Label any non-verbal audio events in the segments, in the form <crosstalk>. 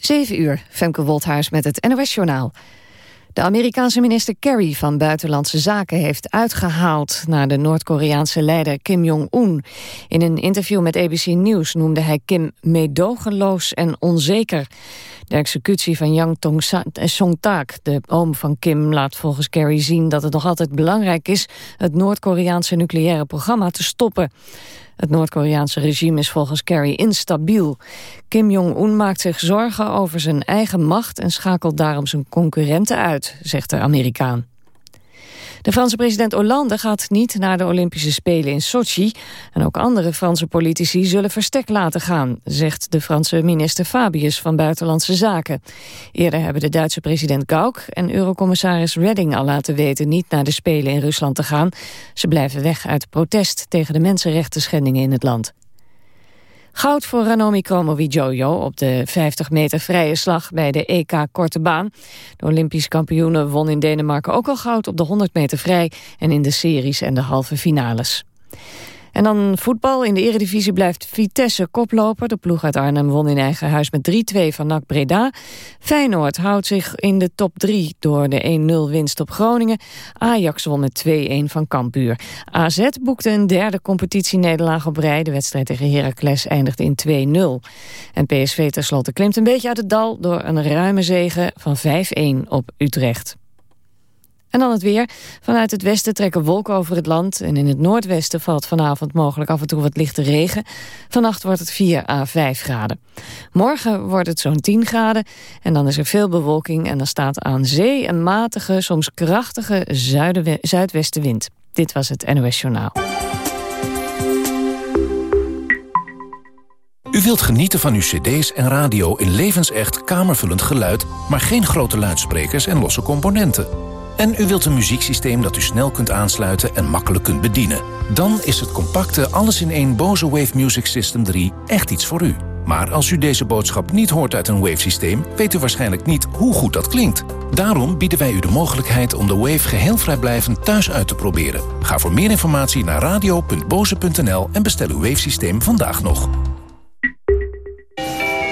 7 uur, Femke Wolthuis met het NOS-journaal. De Amerikaanse minister Kerry van Buitenlandse Zaken heeft uitgehaald naar de Noord-Koreaanse leider Kim Jong-un. In een interview met ABC News noemde hij Kim meedogenloos en onzeker. De executie van Yang Tong-tak, de oom van Kim, laat volgens Kerry zien dat het nog altijd belangrijk is het Noord-Koreaanse nucleaire programma te stoppen. Het Noord-Koreaanse regime is volgens Kerry instabiel. Kim Jong-un maakt zich zorgen over zijn eigen macht... en schakelt daarom zijn concurrenten uit, zegt de Amerikaan. De Franse president Hollande gaat niet naar de Olympische Spelen in Sochi. En ook andere Franse politici zullen verstek laten gaan, zegt de Franse minister Fabius van Buitenlandse Zaken. Eerder hebben de Duitse president Gauck en eurocommissaris Redding al laten weten niet naar de Spelen in Rusland te gaan. Ze blijven weg uit protest tegen de mensenrechten schendingen in het land. Goud voor Ranomi Kromowidjojo op de 50 meter vrije slag bij de EK Korte Baan. De Olympisch kampioene won in Denemarken ook al goud op de 100 meter vrij... en in de series en de halve finales. En dan voetbal. In de eredivisie blijft Vitesse koploper. De ploeg uit Arnhem won in eigen huis met 3-2 van NAC Breda. Feyenoord houdt zich in de top 3 door de 1-0 winst op Groningen. Ajax won met 2-1 van Kampuur. AZ boekte een derde competitienederlaag op rij. De wedstrijd tegen Heracles eindigde in 2-0. En PSV tenslotte klimt een beetje uit het dal... door een ruime zege van 5-1 op Utrecht. En dan het weer. Vanuit het westen trekken wolken over het land... en in het noordwesten valt vanavond mogelijk af en toe wat lichte regen. Vannacht wordt het 4 à 5 graden. Morgen wordt het zo'n 10 graden en dan is er veel bewolking... en dan staat aan zee een matige, soms krachtige zuidwestenwind. Dit was het NOS Journaal. U wilt genieten van uw cd's en radio in levensecht kamervullend geluid... maar geen grote luidsprekers en losse componenten... En u wilt een muzieksysteem dat u snel kunt aansluiten en makkelijk kunt bedienen. Dan is het compacte alles-in-één Bose Wave Music System 3 echt iets voor u. Maar als u deze boodschap niet hoort uit een Wave-systeem... weet u waarschijnlijk niet hoe goed dat klinkt. Daarom bieden wij u de mogelijkheid om de Wave geheel vrijblijvend thuis uit te proberen. Ga voor meer informatie naar radio.boze.nl en bestel uw Wave-systeem vandaag nog.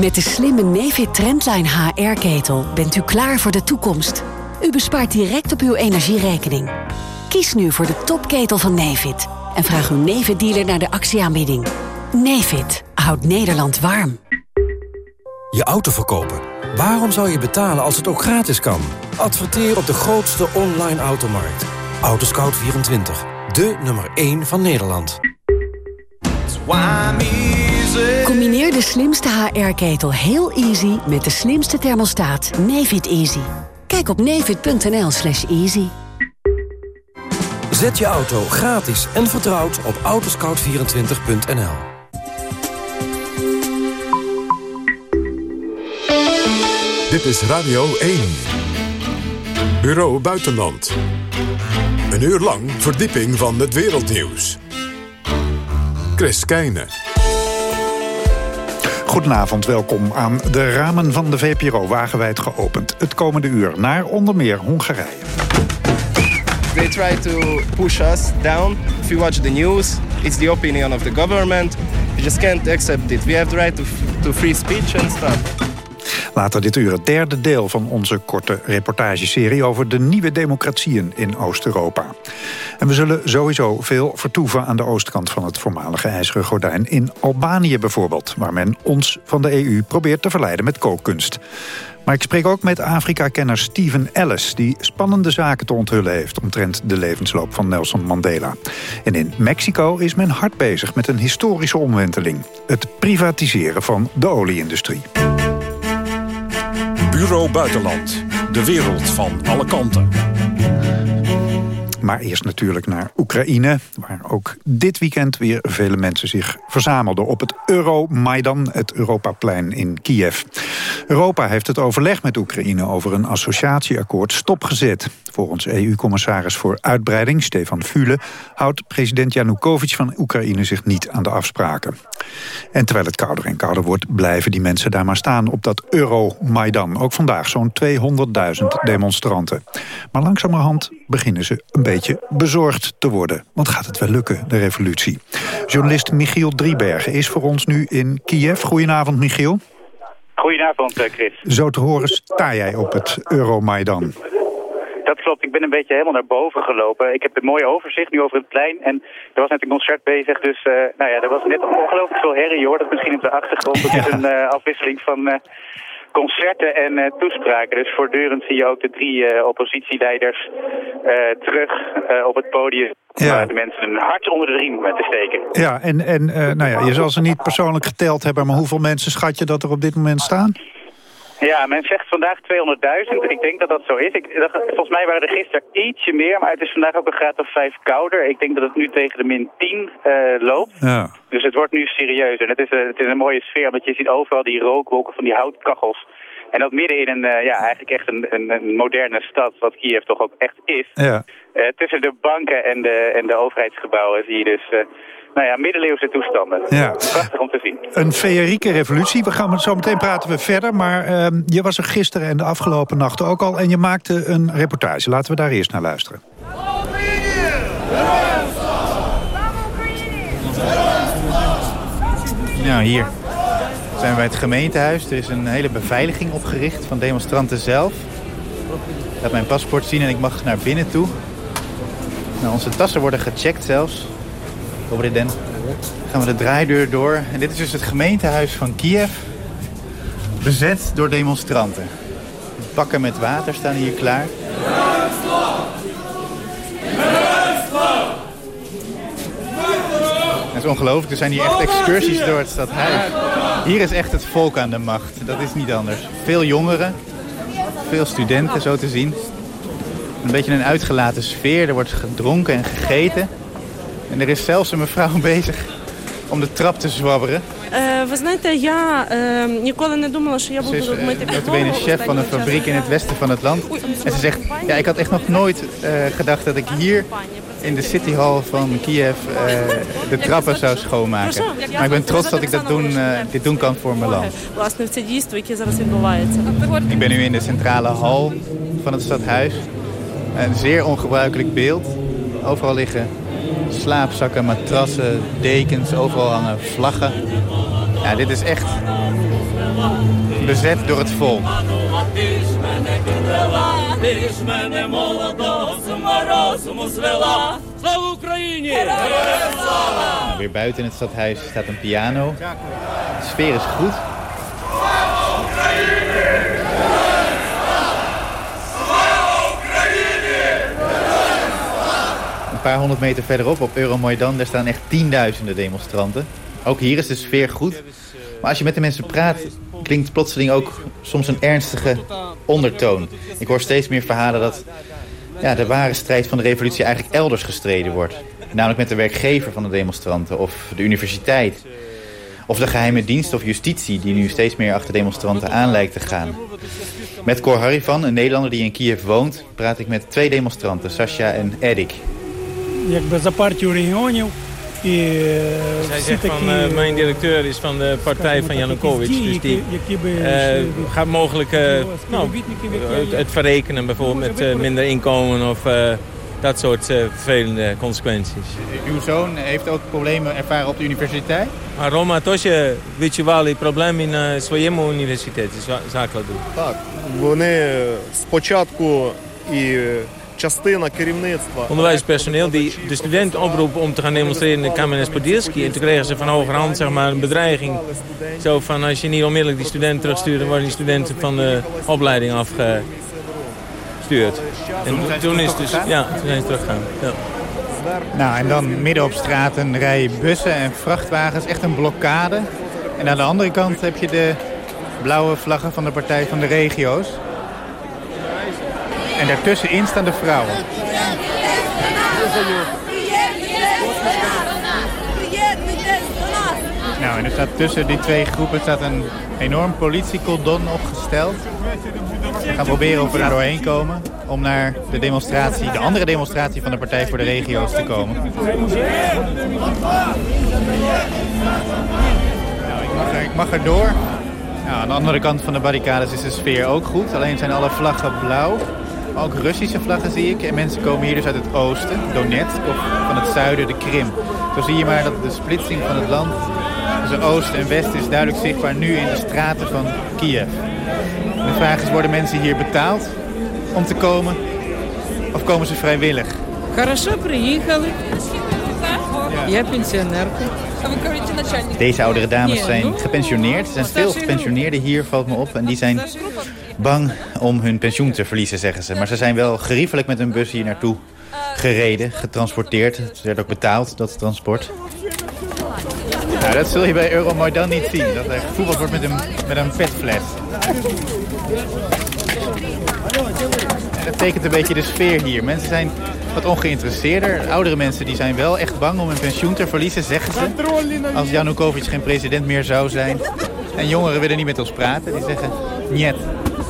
Met de slimme Nefit Trendline HR-ketel bent u klaar voor de toekomst. U bespaart direct op uw energierekening. Kies nu voor de topketel van Nefit en vraag uw Nefit-dealer naar de actieaanbieding. Nefit houdt Nederland warm. Je auto verkopen. Waarom zou je betalen als het ook gratis kan? Adverteer op de grootste online automarkt. Autoscout24. De nummer 1 van Nederland. De slimste HR-ketel heel easy met de slimste thermostaat Nefit Easy. Kijk op nefit.nl slash easy. Zet je auto gratis en vertrouwd op autoscout24.nl. Dit is Radio 1. Bureau Buitenland. Een uur lang verdieping van het wereldnieuws. Chris Keijne. Goedenavond, welkom aan de ramen van de VPRO wagenwijd geopend. Het komende uur naar onder meer Hongarije. They try to push us down. If you watch the news, it's the opinion of the government. You just can't accept it. We have the right to, to free speech and stuff. Later dit uur het derde deel van onze korte reportageserie... over de nieuwe democratieën in Oost-Europa. En we zullen sowieso veel vertoeven aan de oostkant van het voormalige ijzeren gordijn. In Albanië bijvoorbeeld, waar men ons van de EU probeert te verleiden met kookkunst. Maar ik spreek ook met Afrika-kenner Steven Ellis... die spannende zaken te onthullen heeft... omtrent de levensloop van Nelson Mandela. En in Mexico is men hard bezig met een historische omwenteling. Het privatiseren van de olieindustrie. Bureau Buitenland. De wereld van alle kanten. Maar eerst natuurlijk naar Oekraïne, waar ook dit weekend weer vele mensen zich verzamelden op het Euromaidan, het Europaplein in Kiev. Europa heeft het overleg met Oekraïne over een associatieakkoord stopgezet. Volgens EU-commissaris voor uitbreiding, Stefan Fule, houdt president Janukovic van Oekraïne zich niet aan de afspraken. En terwijl het kouder en kouder wordt, blijven die mensen daar maar staan op dat Euromaidan. Ook vandaag zo'n 200.000 demonstranten. Maar langzamerhand beginnen ze een beetje bezorgd te worden. Want gaat het wel lukken, de revolutie? Journalist Michiel Driebergen is voor ons nu in Kiev. Goedenavond, Michiel. Goedenavond, eh, Chris. Zo te horen sta jij op het Euromaidan. Dat klopt, ik ben een beetje helemaal naar boven gelopen. Ik heb een mooi overzicht nu over het plein. En er was net een concert bezig, dus uh, nou ja, er was net ongelooflijk veel herrie. Je hoort het misschien op de achtergrond. Het is een uh, afwisseling van uh, concerten en toespraken. Dus voortdurend zie je ook de drie oppositieleiders terug op het podium. Ja. Waar de mensen een hart onder de riem te steken. Ja, en, en nou ja, je zal ze niet persoonlijk geteld hebben... maar hoeveel mensen schat je dat er op dit moment staan? Ja, men zegt vandaag 200.000. Ik denk dat dat zo is. Ik, volgens mij waren er gisteren ietsje meer, maar het is vandaag ook een graad of 5 kouder. Ik denk dat het nu tegen de min 10 uh, loopt. Ja. Dus het wordt nu serieus. En het is, uh, het is een mooie sfeer, omdat je ziet overal die rookwolken van die houtkachels. En dat midden in een, uh, ja, eigenlijk echt een, een, een, moderne stad, wat Kiev toch ook echt is. Ja. tussen de banken en de, en de overheidsgebouwen zie je dus nou ja, middeleeuwse toestanden. Ja. Prachtig om te zien. Een feerieke revolutie. We gaan zo meteen praten we verder. Maar uh, je was er gisteren en de afgelopen nachten ook al. En je maakte een reportage. Laten we daar eerst naar luisteren. Nou, hier zijn we bij het gemeentehuis. Er is een hele beveiliging opgericht van demonstranten zelf. Ik laat mijn paspoort zien en ik mag naar binnen toe. Nou, onze tassen worden gecheckt zelfs. Dobry den. Gaan we de draaideur door. En dit is dus het gemeentehuis van Kiev. Bezet door demonstranten. Bakken met water staan hier klaar. Het is ongelooflijk. Er zijn hier echt excursies door het stadhuis. Hier is echt het volk aan de macht. Dat is niet anders. Veel jongeren. Veel studenten, zo te zien. Een beetje een uitgelaten sfeer. Er wordt gedronken en gegeten. En er is zelfs een mevrouw bezig <laughs> om de trap te zwabberen. We знаєте, я ніколи не думала, що я буду тут мити підлогу. Ze is chef van een fabriek in het westen van het land. En ze zegt, ja, ik had echt nog nooit uh, gedacht dat ik hier in de City Hall van Kiev uh, de trappen zou schoonmaken. Maar ik ben trots dat ik dat doen, uh, dit doen kan voor mijn land. Ik ben nu in de centrale hal van het stadhuis. Een zeer ongebruikelijk beeld. Overal liggen slaapzakken, matrassen, dekens, overal hangen vlaggen. Ja, dit is echt bezet door het volk. Weer buiten in het stadhuis staat een piano. De sfeer is goed. Paar honderd meter verderop op Euromaidan, daar staan echt tienduizenden demonstranten. Ook hier is de sfeer goed. Maar als je met de mensen praat, klinkt plotseling ook soms een ernstige ondertoon. Ik hoor steeds meer verhalen dat ja, de ware strijd van de revolutie eigenlijk elders gestreden wordt. Namelijk met de werkgever van de demonstranten of de universiteit. Of de geheime dienst of justitie die nu steeds meer achter demonstranten aan lijkt te gaan. Met Cor Harivan, een Nederlander die in Kiev woont, praat ik met twee demonstranten, Sascha en Edik якби за партію регіонів. І Zij zegt van, uh, mijn directeur is van de partij van Janukovic. Dus die uh, gaat mogelijk uh, nou, het verrekenen bijvoorbeeld met minder inkomen of dat soort vervelende consequenties. Uw zoon heeft ook problemen ervaren op de universiteit? А Рома теж відчували проблеми на своєму університеті закладу. Так, вони спочатку і частина керівництва. Onderwijspersoneel die de studenten oproepen om te gaan demonstreren in de Kamenes-Podilski. En toen kregen ze van hogerhand zeg maar, een bedreiging. Zo van als je niet onmiddellijk die studenten terugstuurt... dan worden die studenten van de opleiding afgestuurd. En toen is dus, ja, toen zijn ze teruggegaan. Ja. Nou, en dan midden op straat een rij bussen en vrachtwagens. Echt een blokkade. En aan de andere kant heb je de blauwe vlaggen van de Partij van de Regio's. En daartussenin staan de vrouwen. Nou, en er staat tussen die twee groepen staat een enorm politiecordon opgesteld. We gaan proberen of we er doorheen komen om naar de demonstratie, de andere demonstratie van de Partij voor de Regio's te komen. Nou, ik, mag er, ik mag er door. Nou, aan de andere kant van de barricades is de sfeer ook goed. Alleen zijn alle vlaggen blauw Maar ook Russische vlaggen zie ik. En mensen komen hier dus uit het oosten, Donetsk, of van het zuiden, de Krim. Zo zie je maar dat de splitsing van het land tussen oost en west is duidelijk zichtbaar nu in de straten van Kiev. de vraag is, worden mensen hier betaald om te komen? Of komen ze vrijwillig? Хорошо приехали. Я пенсионерка. Deze oudere dames zijn gepensioneerd. Er zijn veel gepensioneerden hier, valt me op. En die zijn bang om hun pensioen te verliezen, zeggen ze. Maar ze zijn wel geriefelijk met hun bus hier naartoe gereden, getransporteerd. Het werd ook betaald, dat transport. Nou, dat zul je bij Euromaidan niet zien. Dat er gevoetbald wordt met een, met een dat tekent een beetje de sfeer hier. Mensen zijn wat ongeïnteresseerder. Oudere mensen die zijn wel echt bang om hun pensioen te verliezen, zeggen ze. Als Janukovic geen president meer zou zijn. En jongeren willen niet met ons praten. Die zeggen, niet.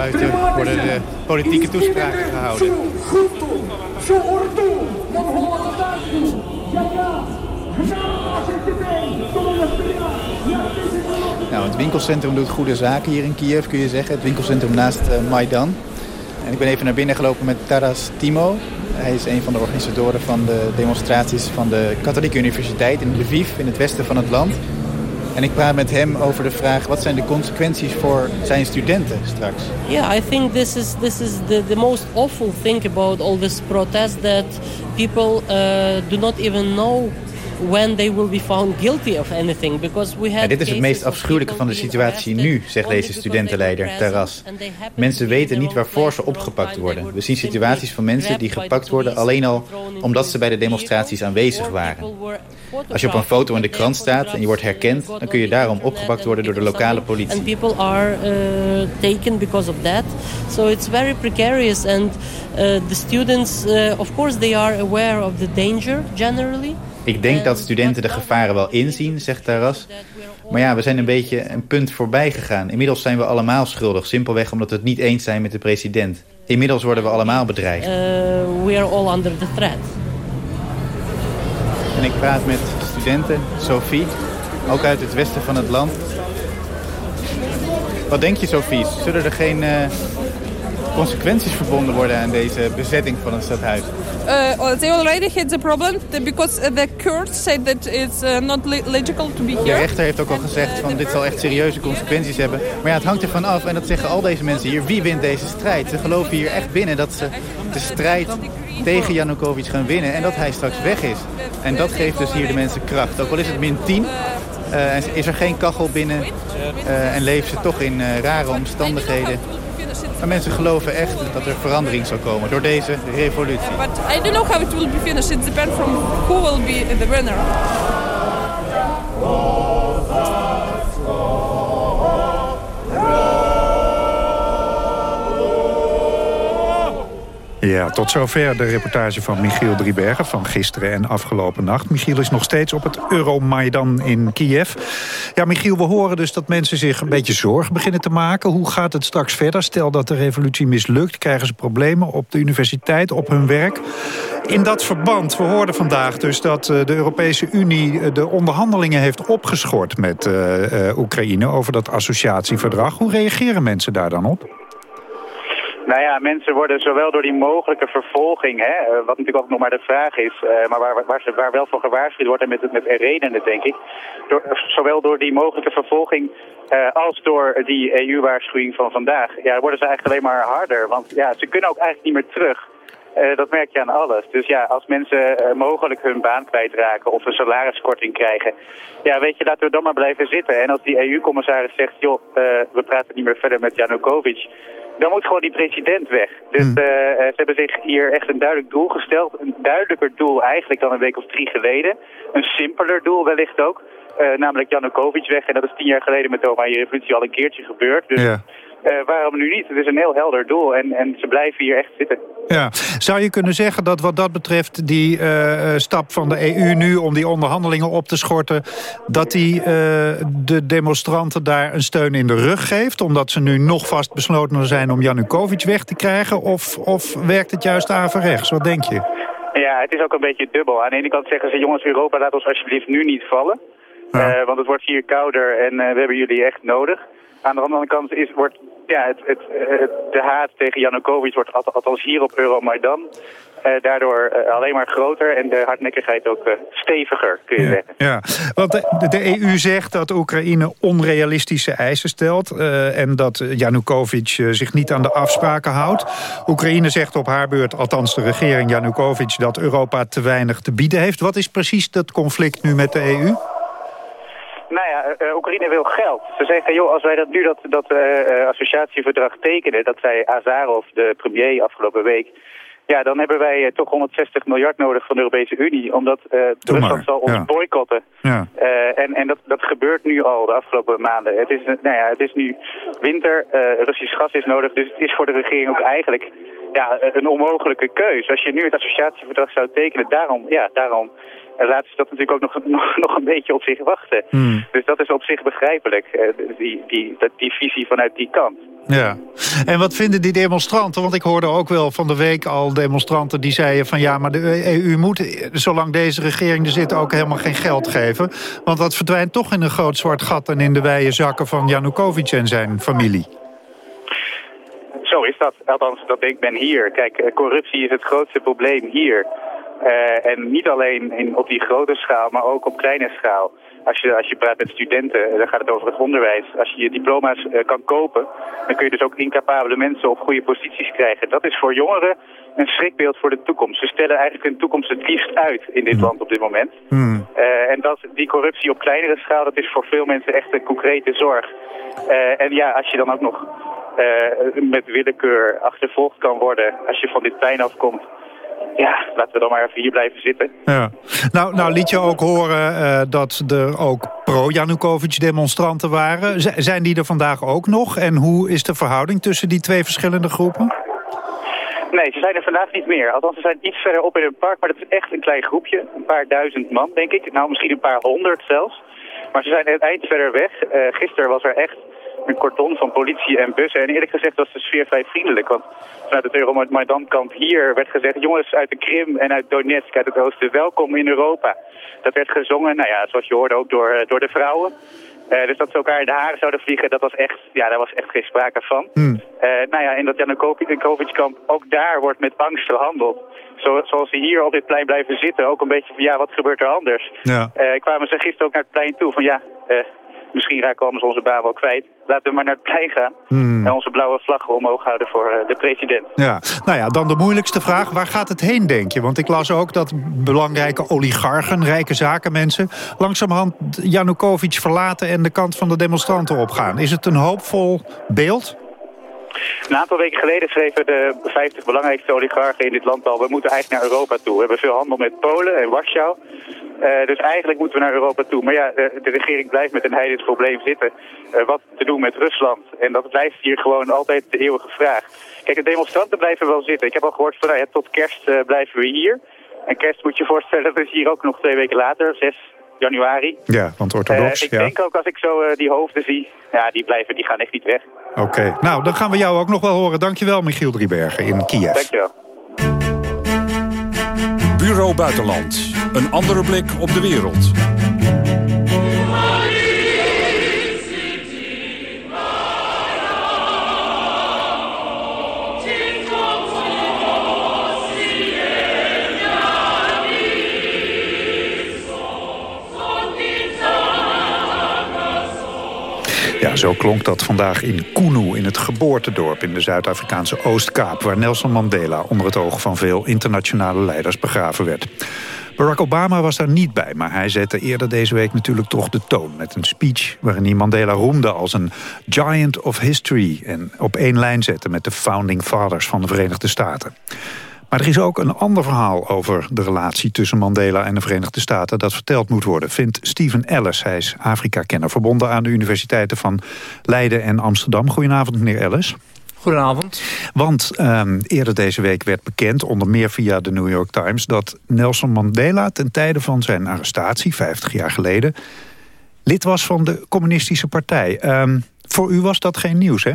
Buiten worden de politieke toespraken gehouden. Nou, het winkelcentrum doet goede zaken hier in Kiev, kun je zeggen. Het winkelcentrum naast uh, Maidan. En ik ben even naar binnen gelopen met Taras Timo. Hij is een van de organisatoren van de demonstraties van de Katholieke Universiteit in Lviv, in het westen van het land. En ik praat met hem over de vraag wat zijn de consequenties voor zijn studenten straks. Yeah, I think this is this is the the most awful thing about all this protest that people uh, do not even know when they will be found guilty of anything because we had ja, dit is het meest afschuwelijke van de situatie nu, zegt deze studentenleider Taras. Mensen weten niet waarvoor ze opgepakt worden. We zien situaties van mensen die gepakt worden alleen al omdat ze bij de demonstraties aanwezig waren. Als je op een foto in de krant staat en je wordt herkend, dan kun je daarom opgepakt worden door de lokale politie. And people are uh, taken because of that. So it's very precarious and uh, the students, uh, of course, they are aware of the danger generally. Ik denk dat studenten de gevaren wel inzien, zegt Taras. Maar ja, we zijn een beetje een punt voorbij gegaan. Inmiddels zijn we allemaal schuldig, simpelweg omdat we het niet eens zijn met de president. Inmiddels worden we allemaal bedreigd. Uh, we are all under the threat. En ik praat met studenten, Sophie, ook uit het westen van het land. Wat denk je, Sophie? Zullen er geen uh, consequenties verbonden worden aan deze bezetting van het stadhuis? Uh, they already had the problem because the court said that it's uh, not legical to be here. De rechter heeft ook al gezegd van dit zal echt serieuze consequenties hebben. Maar ja, het hangt ervan af en dat zeggen al deze mensen hier. Wie wint deze strijd? Ze geloven hier echt binnen dat ze de strijd tegen Janukovic gaan winnen en dat hij straks weg is. En dat geeft dus hier de mensen kracht. Ook al is het min 10, uh, is er geen kachel binnen uh, en leven ze toch in uh, rare omstandigheden. Maar mensen geloven echt dat er verandering zal komen door deze revolutie. But I don't know how it will be finished. It depends from who will be the winner. Ja, tot zover de reportage van Michiel Driebergen van gisteren en afgelopen nacht. Michiel is nog steeds op het Euromaidan in Kiev. Ja, Michiel, we horen dus dat mensen zich een beetje zorgen beginnen te maken. Hoe gaat het straks verder? Stel dat de revolutie mislukt, krijgen ze problemen op de universiteit, op hun werk. In dat verband, we hoorden vandaag dus dat eh, de Europese Unie eh, de onderhandelingen heeft opgeschort met uh, Oekraïne over dat associatieverdrag. Hoe reageren mensen daar dan op? Nou ja, mensen worden zowel door die mogelijke vervolging, hè, eh, wat natuurlijk ook nog maar de vraag is, uh, maar waar, waar, ze, waar wel voor gewaarschuwd wordt en met, met redenen denk ik, door, zowel door die mogelijke vervolging als door die EU-waarschuwing van vandaag, ja, worden ze eigenlijk alleen maar harder. Want ja, ze kunnen ook eigenlijk niet meer terug. Dat merk je aan alles. Dus ja, als mensen mogelijk hun baan kwijtraken of een salariskorting krijgen... ja, weet je, laten we dan maar blijven zitten. En als die EU-commissaris zegt, joh, we praten niet meer verder met Janukovic... dan moet gewoon die president weg. Dus hmm. ze hebben zich hier echt een duidelijk doel gesteld. Een duidelijker doel eigenlijk dan een week of drie geleden. Een simpeler doel wellicht ook. namelijk Janukovic weg. En dat is tien jaar geleden met de Oranje Revolutie al een keertje gebeurd. Dus ja. Uh, waarom nu niet? Het is een heel helder doel en, en ze blijven hier echt zitten. Ja. Zou je kunnen zeggen dat wat dat betreft die uh, stap van de EU nu... om die onderhandelingen op te schorten... dat die uh, de demonstranten daar een steun in de rug geeft... omdat ze nu nog vast besloten zijn om Janukovic weg te krijgen? Of, of werkt het juist averechts? Wat denk je? Ja, het is ook een beetje dubbel. Aan de ene kant zeggen ze... jongens, Europa, laat ons alsjeblieft nu niet vallen. Ja. want het wordt hier kouder en we hebben jullie echt nodig. Aan de andere kant is, wordt ja, het, het, de haat tegen Janukovic wordt althans hier op Euromaidan uh, daardoor uh, alleen maar groter en de hardnekkigheid ook uh, steviger, kun je ja, zeggen. Ja, want de, de, EU zegt dat Oekraïne onrealistische eisen stelt... en dat Janukovic zich niet aan de afspraken houdt. Oekraïne zegt op haar beurt, althans de regering Janukovic... dat Europa te weinig te bieden heeft. Wat is precies dat conflict nu met de EU? Nou ja, uh, Oekraïne wil geld. Ze zeggen, joh, als wij dat nu dat, dat uh, associatieverdrag tekenen, dat zei Azarov, de premier, afgelopen week, ja, dan hebben wij toch 160 miljard nodig van de Europese Unie, omdat Rusland zal ons boycotten. Ja. en en dat, dat gebeurt nu al de afgelopen maanden. Het is, nou ja, het is nu winter, Russisch gas is nodig, dus het is voor de regering ook eigenlijk ja, een onmogelijke keus. Als je nu het associatieverdrag zou tekenen, daarom, ja, daarom en laten ze dat natuurlijk ook nog, <laughs> nog, nog een beetje op zich wachten. Hmm. Dus dat is op zich begrijpelijk, eh, die, die, die visie vanuit die kant. Ja. En wat vinden die demonstranten? Want ik hoorde ook wel van de week al demonstranten die zeiden van... ja, maar de EU moet, zolang deze regering er zit, ook helemaal geen geld geven. Want dat verdwijnt toch in een groot zwart gat... en in de wijde zakken van Janukovic en zijn familie. Zo is dat. Althans, dat denkt men hier. Kijk, eh, corruptie is het grootste probleem hier. Uh, en niet alleen in, op die grote schaal, maar ook op kleine schaal. Als je, als je praat met studenten, dan gaat het over het onderwijs. Als je je diploma's uh, kan kopen, dan kun je dus ook incapabele mensen op goede posities krijgen. Dat is voor jongeren een schrikbeeld voor de toekomst. Ze stellen eigenlijk hun toekomst het liefst uit in dit hmm. land op dit moment. Hmm. Uh, en dat, die corruptie op kleinere schaal, dat is voor veel mensen echt een concrete zorg. en ja, als je dan ook nog met willekeur achtervolgd kan worden, als je van dit pijn afkomt ja, laten we dan maar even hier blijven zitten. Ja. Nou, nou liet je ook horen uh, dat er ook pro-Janukovic-demonstranten waren. Z zijn die er vandaag ook nog? En hoe is de verhouding tussen die twee verschillende groepen? Nee, ze zijn er vandaag niet meer. Althans, ze zijn iets verder op in het park, maar dat is echt een klein groepje. Een paar duizend man, denk ik. Nou, misschien een paar honderd zelfs. Maar ze zijn het eind verder weg. Uh, gisteren was er echt een cordon van politie en bussen. En eerlijk gezegd was de sfeer vrij vriendelijk. Want vanuit het Euromaidan-kamp hier werd gezegd... jongens uit de Krim en uit Donetsk, uit het oosten, welkom in Europa. Dat werd gezongen, nou ja, zoals je hoorde ook door, eh, door de vrouwen. Uh, dus dat ze elkaar in de haren zouden vliegen, dat was echt, ja, daar was echt geen sprake van. Hmm. Uh, nou ja, in dat Janukovic-kamp, ook daar wordt met angst gehandeld. Zo, zoals ze hier op dit plein blijven zitten, ook een beetje van ja, wat gebeurt er anders? Ja. Uh, kwamen ze gisteren ook naar het plein toe van ja, misschien raken we anders onze baan wel kwijt. Laten we maar naar het plein gaan hmm. en onze blauwe vlag omhoog houden voor uh, de president. Ja, nou ja, dan de moeilijkste vraag. Waar gaat het heen, denk je? Want ik las ook dat belangrijke oligarchen, rijke zakenmensen... langzamerhand Janukovic verlaten en de kant van de demonstranten opgaan. Is het een hoopvol beeld? Een aantal weken geleden schreven de 50 belangrijkste oligarchen in dit land al... we moeten eigenlijk naar Europa toe. We hebben veel handel met Polen en Warschau. Uh, dus eigenlijk moeten we naar Europa toe. Maar ja, de, regering blijft met een heidens probleem zitten. Uh, wat te doen met Rusland? En dat blijft hier gewoon altijd de eeuwige vraag. Kijk, de demonstranten blijven wel zitten. Ik heb al gehoord van, nou ja, tot kerst uh, blijven we hier. En kerst moet je voorstellen, dat is hier ook nog twee weken later, 6 januari. Ja, want orthodox, Ik denk ook als ik zo die hoofden zie, ja, die blijven, die gaan echt niet weg. Oké, nou, dan gaan we jou ook nog wel horen. Dankjewel, Michiel Driebergen in Kiev. Dankjewel. Bureau Buitenland. Een andere blik op de wereld. Ja, zo klonk dat vandaag in Kunu, in het geboortedorp in de Zuid-Afrikaanse Oostkaap... waar Nelson Mandela onder het oog van veel internationale leiders begraven werd. Barack Obama was daar niet bij, maar hij zette eerder deze week natuurlijk toch de toon... met een speech waarin hij Mandela roemde als een giant of history... en op één lijn zette met de founding fathers van de Verenigde Staten. Maar er is ook een ander verhaal over de relatie tussen Mandela en de Verenigde Staten... dat verteld moet worden, vindt Stephen Ellis. Hij is Afrika-kenner, verbonden aan de universiteiten van Leiden en Amsterdam. Goedenavond, meneer Ellis. Goedenavond. Want um, eerder deze week werd bekend, onder meer via de New York Times... dat Nelson Mandela ten tijde van zijn arrestatie, 50 jaar geleden... lid was van de communistische partij. Um, voor u was dat geen nieuws, hè?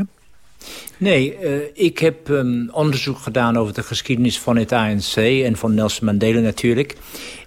Nee, uh, ik heb um, onderzoek gedaan over de geschiedenis van het ANC... en van Nelson Mandela natuurlijk.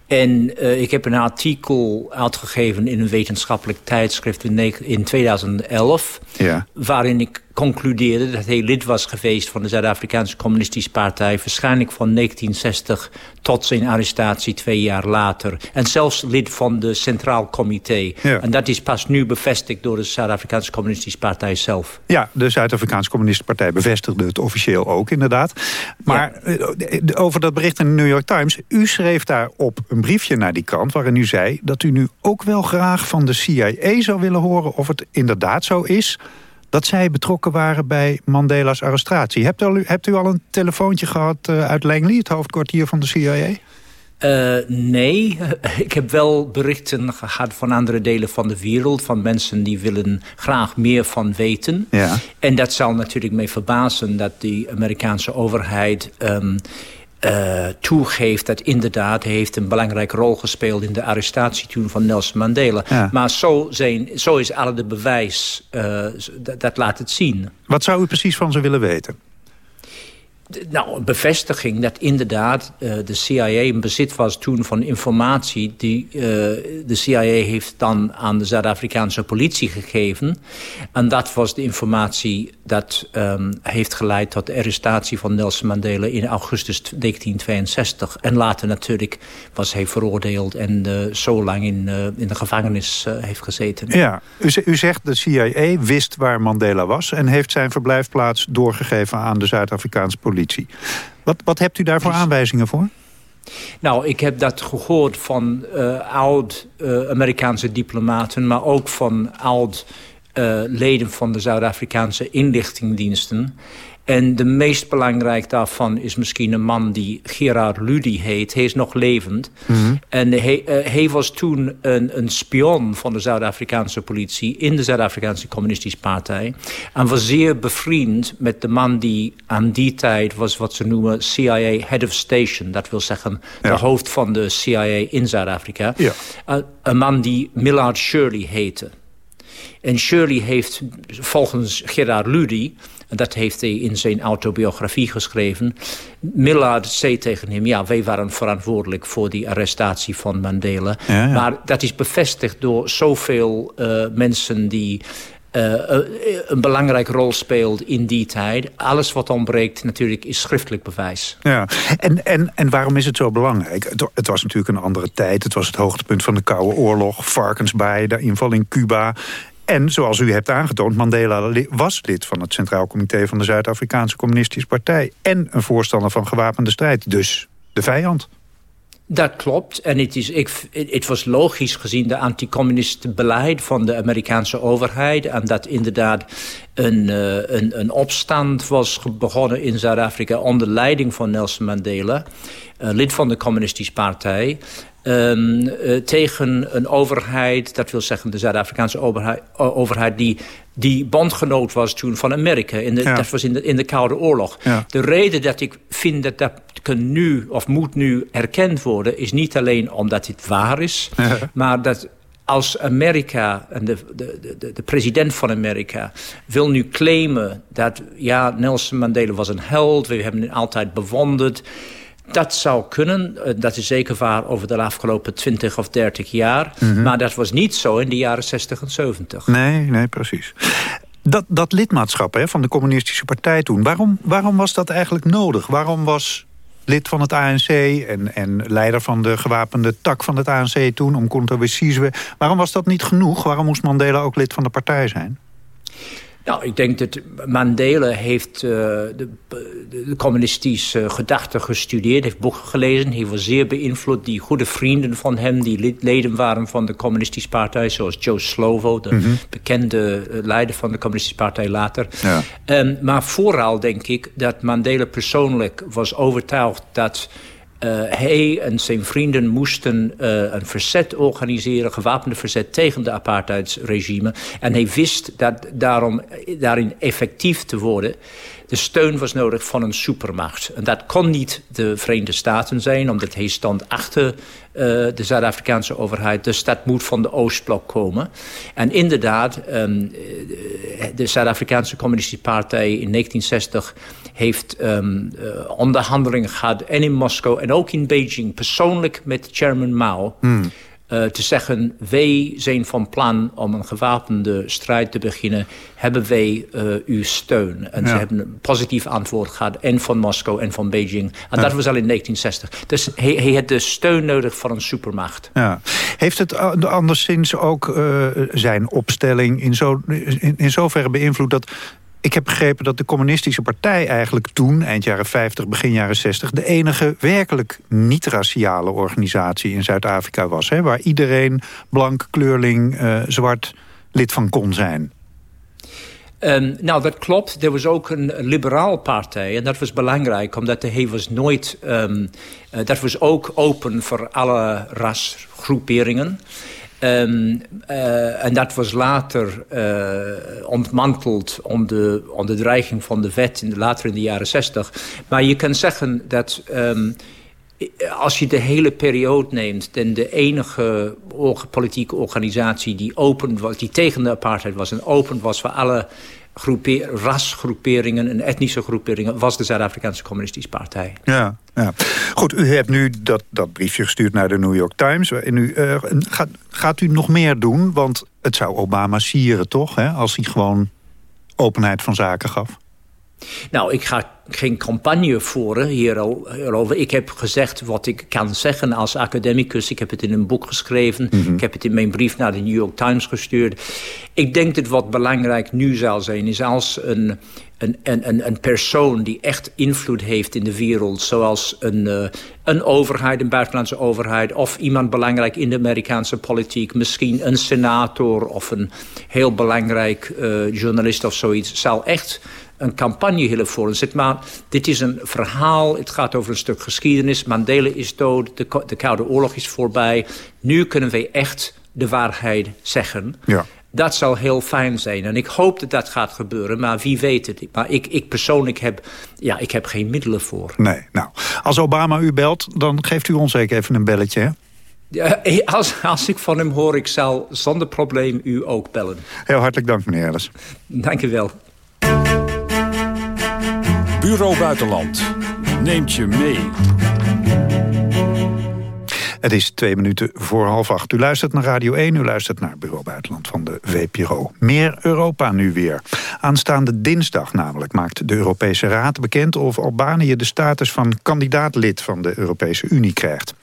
En uh, ik heb een artikel uitgegeven in een wetenschappelijk tijdschrift in, in 2011... Ja. waarin ik concludeerde dat hij lid was geweest van de Zuid-Afrikaanse Communistische Partij... waarschijnlijk van 1960 tot zijn arrestatie twee jaar later. En zelfs lid van de Centraal Comité. Ja. En dat is pas nu bevestigd door de Zuid-Afrikaanse Communistische Partij zelf. Ja, de Zuid-Afrikaanse Communistische Partij bevestigde het officieel ook, inderdaad. Maar ja. Eh, over dat bericht in de New York Times... u schreef daarop een briefje naar die krant waarin u zei... dat u nu ook wel graag van de CIA zou willen horen of het inderdaad zo is dat zij betrokken waren bij Mandela's arrestatie. Hebt u, hebt u al een telefoontje gehad uh, uit Langley, het hoofdkwartier van de CIA? Uh, nee, <laughs> ik heb wel berichten gehad van andere delen van de wereld... van mensen die willen graag meer van weten. Ja. En dat zal natuurlijk mee verbazen dat die Amerikaanse overheid... Um, uh, toegeeft dat inderdaad heeft een belangrijke rol gespeeld in de arrestatie toen van Nelson Mandela. Ja. Maar zo, zijn, zo is alle de bewijs, uh, dat, dat laat het zien. Wat zou u precies van ze willen weten? Nou, een bevestiging dat inderdaad uh, de CIA in bezit was toen van informatie... die uh, de CIA heeft dan aan de Zuid-Afrikaanse politie gegeven. En dat was de informatie dat um, heeft geleid tot de arrestatie van Nelson Mandela... in augustus 1962. En later natuurlijk was hij veroordeeld en uh, zo lang in, in de gevangenis heeft gezeten. Ja, u zegt de CIA wist waar Mandela was... en heeft zijn verblijfplaats doorgegeven aan de Zuid-Afrikaanse politie. Wat, wat hebt u daar voor aanwijzingen voor? Nou, ik heb dat gehoord van uh, oud-Amerikaanse uh, diplomaten... maar ook van oud-leden uh, van de Zuid-Afrikaanse inlichtingdiensten. En de meest belangrijk daarvan is misschien een man die Gerard Ludi heet. Hij is nog levend. Mm -hmm. En hij, uh, hij, was toen een, een spion van de Zuid-Afrikaanse politie... in de Zuid-Afrikaanse Communistische Partij. En was zeer bevriend met de man die aan die tijd... was wat ze noemen CIA Head of Station. Dat wil zeggen ja. de hoofd van de CIA in Zuid-Afrika. Ja. Uh, een man die Millard Shirley heette. En Shirley heeft volgens Gerard Ludi en dat heeft hij in zijn autobiografie geschreven. Millard zei tegen hem, ja, wij waren verantwoordelijk voor die arrestatie van Mandela. Ja, ja. Maar dat is bevestigd door zoveel uh, mensen die... Uh, een belangrijke rol speelt in die tijd. Alles wat ontbreekt natuurlijk is schriftelijk bewijs. Ja. En, en, en waarom is het zo belangrijk? Het, het, was natuurlijk een andere tijd. Het was het hoogtepunt van de Koude Oorlog. Varkensbaai, de inval in Cuba. En, zoals u hebt aangetoond, Mandela was lid van het Centraal Comité... van de Zuid-Afrikaanse Communistische Partij. En een voorstander van gewapende strijd. Dus de vijand. Dat klopt. En het, is, het was logisch gezien de anticommunistische beleid van de Amerikaanse overheid. En dat inderdaad een, uh, een, een opstand was begonnen in Zuid-Afrika onder leiding van Nelson Mandela. Uh, lid van de Communistische Partij. Um, uh, tegen een overheid, dat wil zeggen de Zuid-Afrikaanse overheid, overheid... die die bondgenoot was toen van Amerika. In de, ja. Dat was in de, in de Koude Oorlog. Ja. De reden dat ik vind dat dat nu of moet nu erkend worden... is niet alleen omdat het waar is... Ja. maar dat als Amerika en de, de, de, de, president van Amerika wil nu claimen dat ja, Nelson Mandela was een held, we hebben hem altijd bewonderd. Dat zou kunnen. Eh, dat is zeker waar over de afgelopen 20 of 30 jaar. Mm -hmm. Maar dat was niet zo in de jaren 60 en 70. Nee, nee, precies. Dat, dat lidmaatschap hè, van de communistische partij toen... Waarom, waarom was dat eigenlijk nodig? Waarom was lid van het ANC en, en leider van de gewapende tak van het ANC toen... om Conto Waarom was dat niet genoeg? Waarom moest Mandela ook lid van de partij zijn? Nou, ik denk dat Mandela heeft uh, de, de, communistische gedachten gestudeerd, heeft boeken gelezen. Hij was zeer beïnvloed. Die goede vrienden van hem, die leden waren van de communistische partij, zoals Joe Slovo, de mhm. bekende eh, leider van de communistische partij later. Ja. Um, maar vooral denk ik dat Mandela persoonlijk was overtuigd dat uh, hij en zijn vrienden moesten uh, een verzet organiseren, gewapende verzet tegen de apartheidsregime. En hij wist dat daarom daarin effectief te worden de steun was nodig van een supermacht. En dat kon niet de Verenigde Staten zijn, omdat hij stond achter de Zuid-Afrikaanse overheid. Dus dat moet van de Oostblok komen. En inderdaad, um, de Zuid-Afrikaanse Communistische Partij in 1960 heeft um, uh, onderhandelingen gehad. En in Moskou en ook in Beijing, persoonlijk met chairman Mao. Hmm. Uh, te zeggen, wij zijn van plan om een gewapende strijd te beginnen. Hebben wij uh, uw steun? En ja. ze hebben een positief antwoord gehad. En van Moskou en van Beijing. En ja. dat was al in 1960. Dus hij, hij had de steun nodig van een supermacht. Ja. Heeft het anderszins ook uh, zijn opstelling in, zo, in, in zoverre beïnvloed... dat ik heb begrepen dat de communistische partij eigenlijk toen, eind jaren 50, begin jaren 60... de enige werkelijk niet-raciale organisatie in Zuid-Afrika was. Hè, waar iedereen, blank, kleurling, uh, zwart, lid van kon zijn. Um, nou, dat klopt. Er was ook een liberaal partij. En dat was belangrijk, omdat hij was nooit... Um, uh, dat was ook open voor alle rasgroeperingen. Um, uh, en dat was later uh, ontmanteld onder de dreiging van de wet in de, later in de jaren zestig. Maar je kan zeggen dat um, als je de hele periode neemt... dan de enige politieke organisatie die open was... die tegen de apartheid was en open was voor alle rasgroeperingen en etnische groeperingen... was de Zuid-Afrikaanse Communistische Partij. Ja, ja. Goed, u hebt nu dat, dat briefje gestuurd naar de New York Times. En u, uh, gaat, gaat u nog meer doen? Want het zou Obama sieren, toch? Hè, als hij gewoon openheid van zaken gaf. Nou, ik ga geen campagne voeren hierover. Ik heb gezegd wat ik kan zeggen als academicus. Ik heb het in een boek geschreven. Mm -hmm. Ik heb het in mijn brief naar de New York Times gestuurd. Ik denk dat wat belangrijk nu zal zijn... is als een, een, een, een persoon die echt invloed heeft in de wereld... zoals een, uh, een overheid, een buitenlandse overheid... of iemand belangrijk in de Amerikaanse politiek... misschien een senator of een heel belangrijk uh, journalist of zoiets... zal echt een campagne willen voeren. Zit maar, dit is een verhaal, het gaat over een stuk geschiedenis. Mandela is dood, de, de Koude Oorlog is voorbij. Nu kunnen we echt de waarheid zeggen. Ja. Dat zal heel fijn zijn. En ik hoop dat dat gaat gebeuren, maar wie weet het. Maar ik, ik persoonlijk heb, ja, ik heb geen middelen voor. Nee, nou, als Obama u belt, dan geeft u ons zeker even een belletje, hè? Ja, als, als ik van hem hoor, ik zal zonder probleem u ook bellen. Heel hartelijk dank, meneer Ellis. Dank u wel. Bureau Buitenland neemt je mee. Het is twee minuten voor half acht. U luistert naar Radio 1, u luistert naar Bureau Buitenland van de VPRO. Meer Europa nu weer. Aanstaande dinsdag namelijk maakt de Europese Raad bekend... of Albanië de status van kandidaatlid van de Europese Unie krijgt.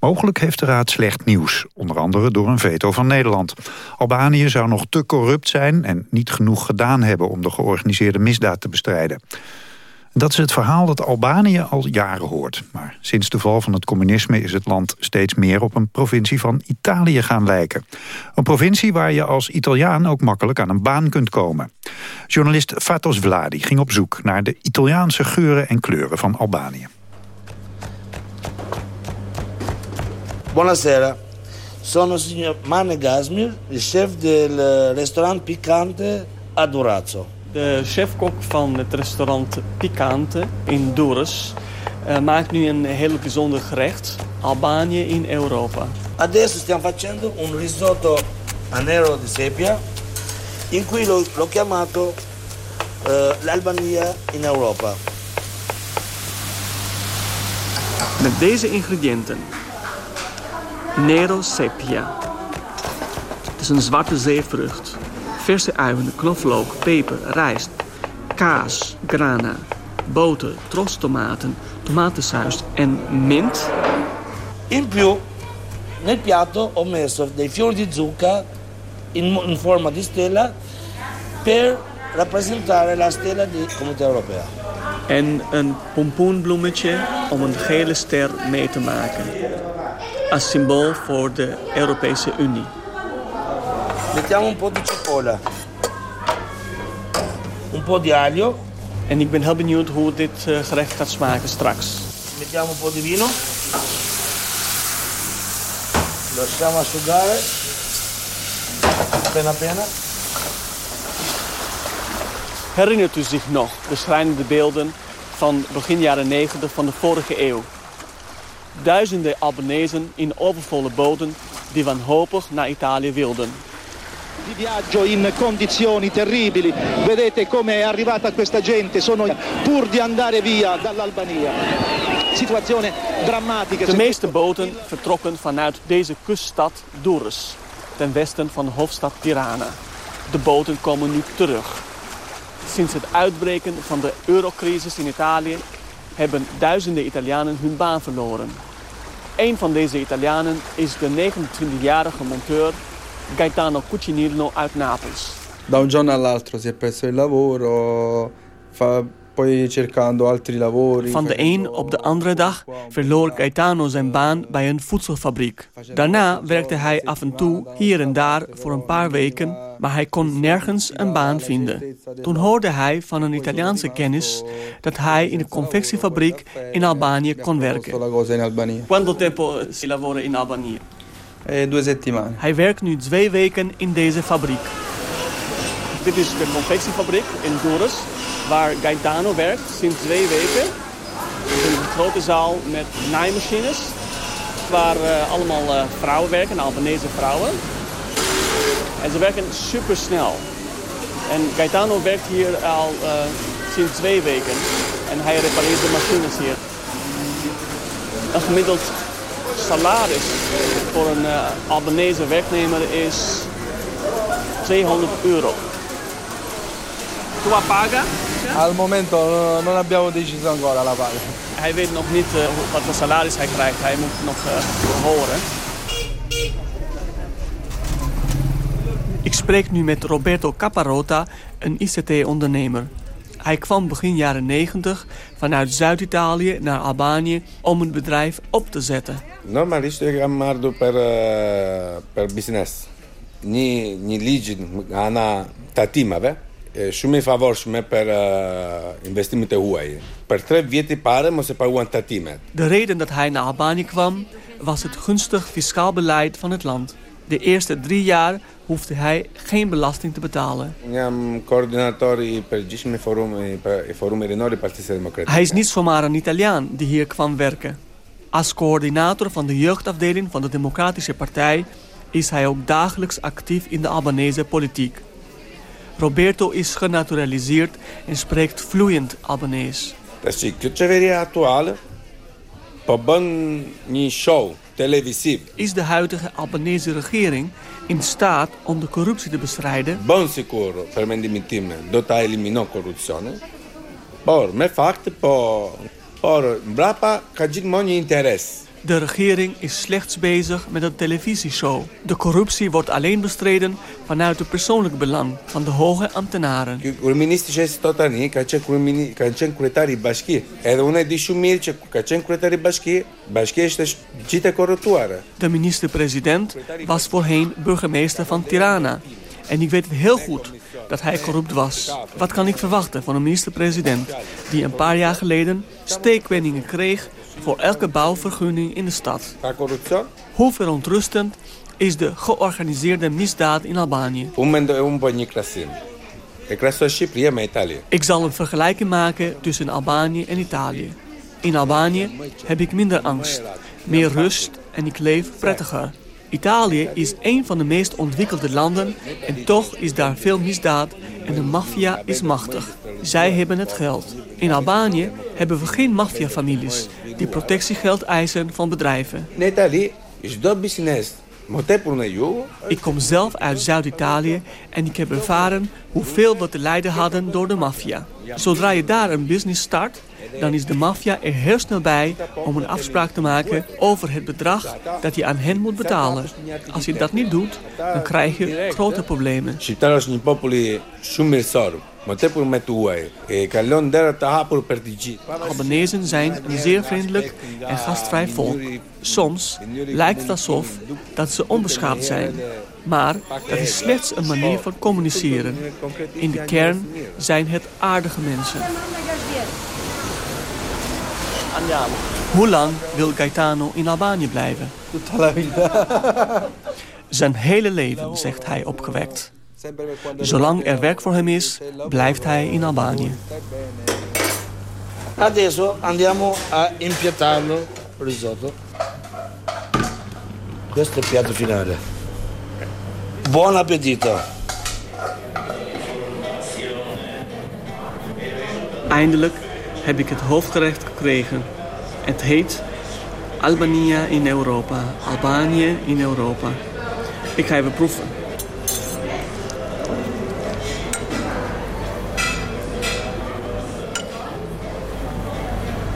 Mogelijk heeft de Raad slecht nieuws, onder andere door een veto van Nederland. Albanië zou nog te corrupt zijn en niet genoeg gedaan hebben... om de georganiseerde misdaad te bestrijden. Dat is het verhaal dat Albanië al jaren hoort. Maar sinds de val van het communisme is het land steeds meer op een provincie van Italië gaan lijken. Een provincie waar je als Italiaan ook makkelijk aan een baan kunt komen. Journalist Fatos Vladi ging op zoek naar de Italiaanse geuren en kleuren van Albanië. Buonasera, sono signor Mane Gasmir, chef del restaurant Picante a Durazzo. De chefkok van het restaurant Picante in Durrës uh, maakt nu een heel bijzonder gerecht. Albanië in Europa. Adesso stiamo facendo un risotto a nero di sepia in cui l'ho chiamato uh, l'Albania in Europa. Met deze ingrediënten. Nero sepia. Het is een zwarte zeevrucht verse uien, knoflook, peper, rijst, kaas, grana, boter, trostomaten, tomatensaus en mint. In più, nel piatto ho messo dei fiori di zucca in, in forma di stella per rappresentare la stella di Comunità Europea. En een pompoenbloemetje om een gele ster mee te maken. Als symbool voor de Europese Unie. Mettiamo un po' di cipolla. Un po' di aglio. En ik ben heel benieuwd hoe dit eh, gerecht gaat smaken straks. Mettiamo un po' di vino. Lasciamo asciugare. Appena appena. Herinnert u zich nog de schrijnende beelden van begin jaren 90 van de vorige eeuw? Duizenden Albanezen in overvolle boten die wanhopig naar Italië wilden. Di viaggio in condizioni terribili. Vedete come è arrivata questa gente, sono pur di andare via dall'Albania. Situazione drammatica. De meeste boten vertrokken vanuit deze kuststad Durrës, ten westen van de hoofdstad Tirana. De boten komen nu terug. Sinds het uitbreken van de eurocrisis in Italië hebben duizenden Italianen hun baan verloren. Een van deze Italianen is de 29-jarige monteur Gaetano Cucinirno uit Napels. Da un giorno all'altro si è perso il lavoro, fa, poi cercando altri lavori. Van de een op de andere dag verloor Gaetano zijn baan bij een voedselfabriek. Daarna werkte hij af en toe hier en daar voor een paar weken, maar hij kon nergens een baan vinden. Toen hoorde hij van een Italiaanse kennis dat hij in een confectiefabriek in Albanië kon werken. Quanto tempo si lavora in Albanië? Eh, due settimane. Hij werkt nu twee weken in deze fabriek. Dit is de confectiefabriek in Durrës, waar Gaetano werkt sinds twee weken. Het is een grote zaal met naaimachines, waar uh, allemaal uh, vrouwen werken, Albanese vrouwen. En ze werken super snel. En Gaetano werkt hier al uh, sinds twee weken en hij repareert de machines hier. Een gemiddeld salaris voor een uh, Albanese werknemer is 200 euro. Tua paga? Al momento non abbiamo deciso ancora la paga. Hij weet nog niet uh, wat voor salaris hij krijgt. Hij moet nog uh, horen. Ik spreek nu met Roberto Caparota, een ICT-ondernemer. Hij kwam begin jaren 90 vanuit Zuid-Italië naar Albanië om een bedrijf op te zetten. Normal isto je mardo per, uh, per business. Një, një ligj ana tatimave, shumë i favorshme per uh, investimet e huaja. Per tre vjet i parë mos e paguan tatimet. De reden dat hij naar Albanië kwam was het gunstig fiscaal beleid van het land. De eerste drie jaar hoefde hij geen belasting te betalen. Hij is niet zomaar een Italiaan die hier kwam werken. Als coördinator van de jeugdafdeling van de Democratische Partij is hij ook dagelijks actief in de Albanese politiek. Roberto is genaturaliseerd en spreekt vloeiend Albanees. Is de huidige Albanese regering in staat om de corruptie te bestrijden? Buon sicuro, per me dimittirmi, dota eliminò corruzione. Por me fact por por brapa kajik money interesse. De regering is slechts bezig met een televisieshow. De corruptie wordt alleen bestreden vanuit het persoonlijk belang van de hoge ambtenaren. De minister-president was voorheen burgemeester van Tirana. En ik weet het heel goed dat hij corrupt was. Wat kan ik verwachten van een minister-president die een paar jaar geleden steekwenningen kreeg voor elke bouwvergunning in de stad. Hoe verontrustend is de georganiseerde misdaad in Albanië? Ik zal een vergelijking maken tussen Albanië en Italië. In Albanië heb ik minder angst, meer rust en ik leef prettiger. Italië is een van de meest ontwikkelde landen en toch is daar veel misdaad en de maffia is machtig. Zij hebben het geld. In Albanië hebben we geen maffiafamilies die protectiegeld eisen van bedrijven. Ik kom zelf uit Zuid-Italië en ik heb ervaren hoeveel we te lijden hadden door de maffia. Zodra je daar een business start, dan is de maffia er heel snel bij om een afspraak te maken over het bedrag dat je aan hen moet betalen. Als je dat niet doet, dan krijg je grote problemen. Albanezen zijn een zeer vriendelijk en gastvrij volk. Soms lijkt het alsof dat ze onbeschaamd zijn. Maar dat is slechts een manier van communiceren. In de kern zijn het aardige mensen. Hoe lang wil Gaetano in Albanië blijven? Zijn hele leven, zegt hij opgewekt. Zolang er werk voor hem is, blijft hij in Albanië. Adesso andiamo a impiattarlo risotto. Questo è il piatto finale. Buon appetito! Eindelijk heb ik het hoofdgerecht gekregen. Het heet Albania in Europa. Albanië in Europa. Ik ga even proeven.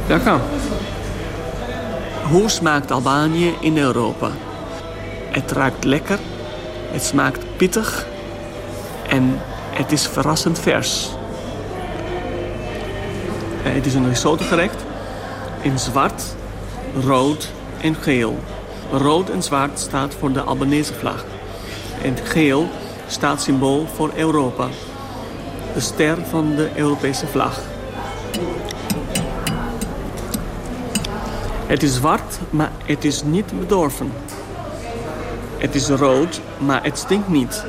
Lekker. Hoe smaakt Albanië in Europa? Het ruikt lekker, het smaakt pittig en het is verrassend vers. Eh, het is een risotto gerecht in zwart, rood en geel. Rood en zwart staat voor de Albanese vlag. En geel staat symbool voor Europa. De ster van de Europese vlag. Het is zwart, maar het is niet bedorven. Het is rood, maar het stinkt niet.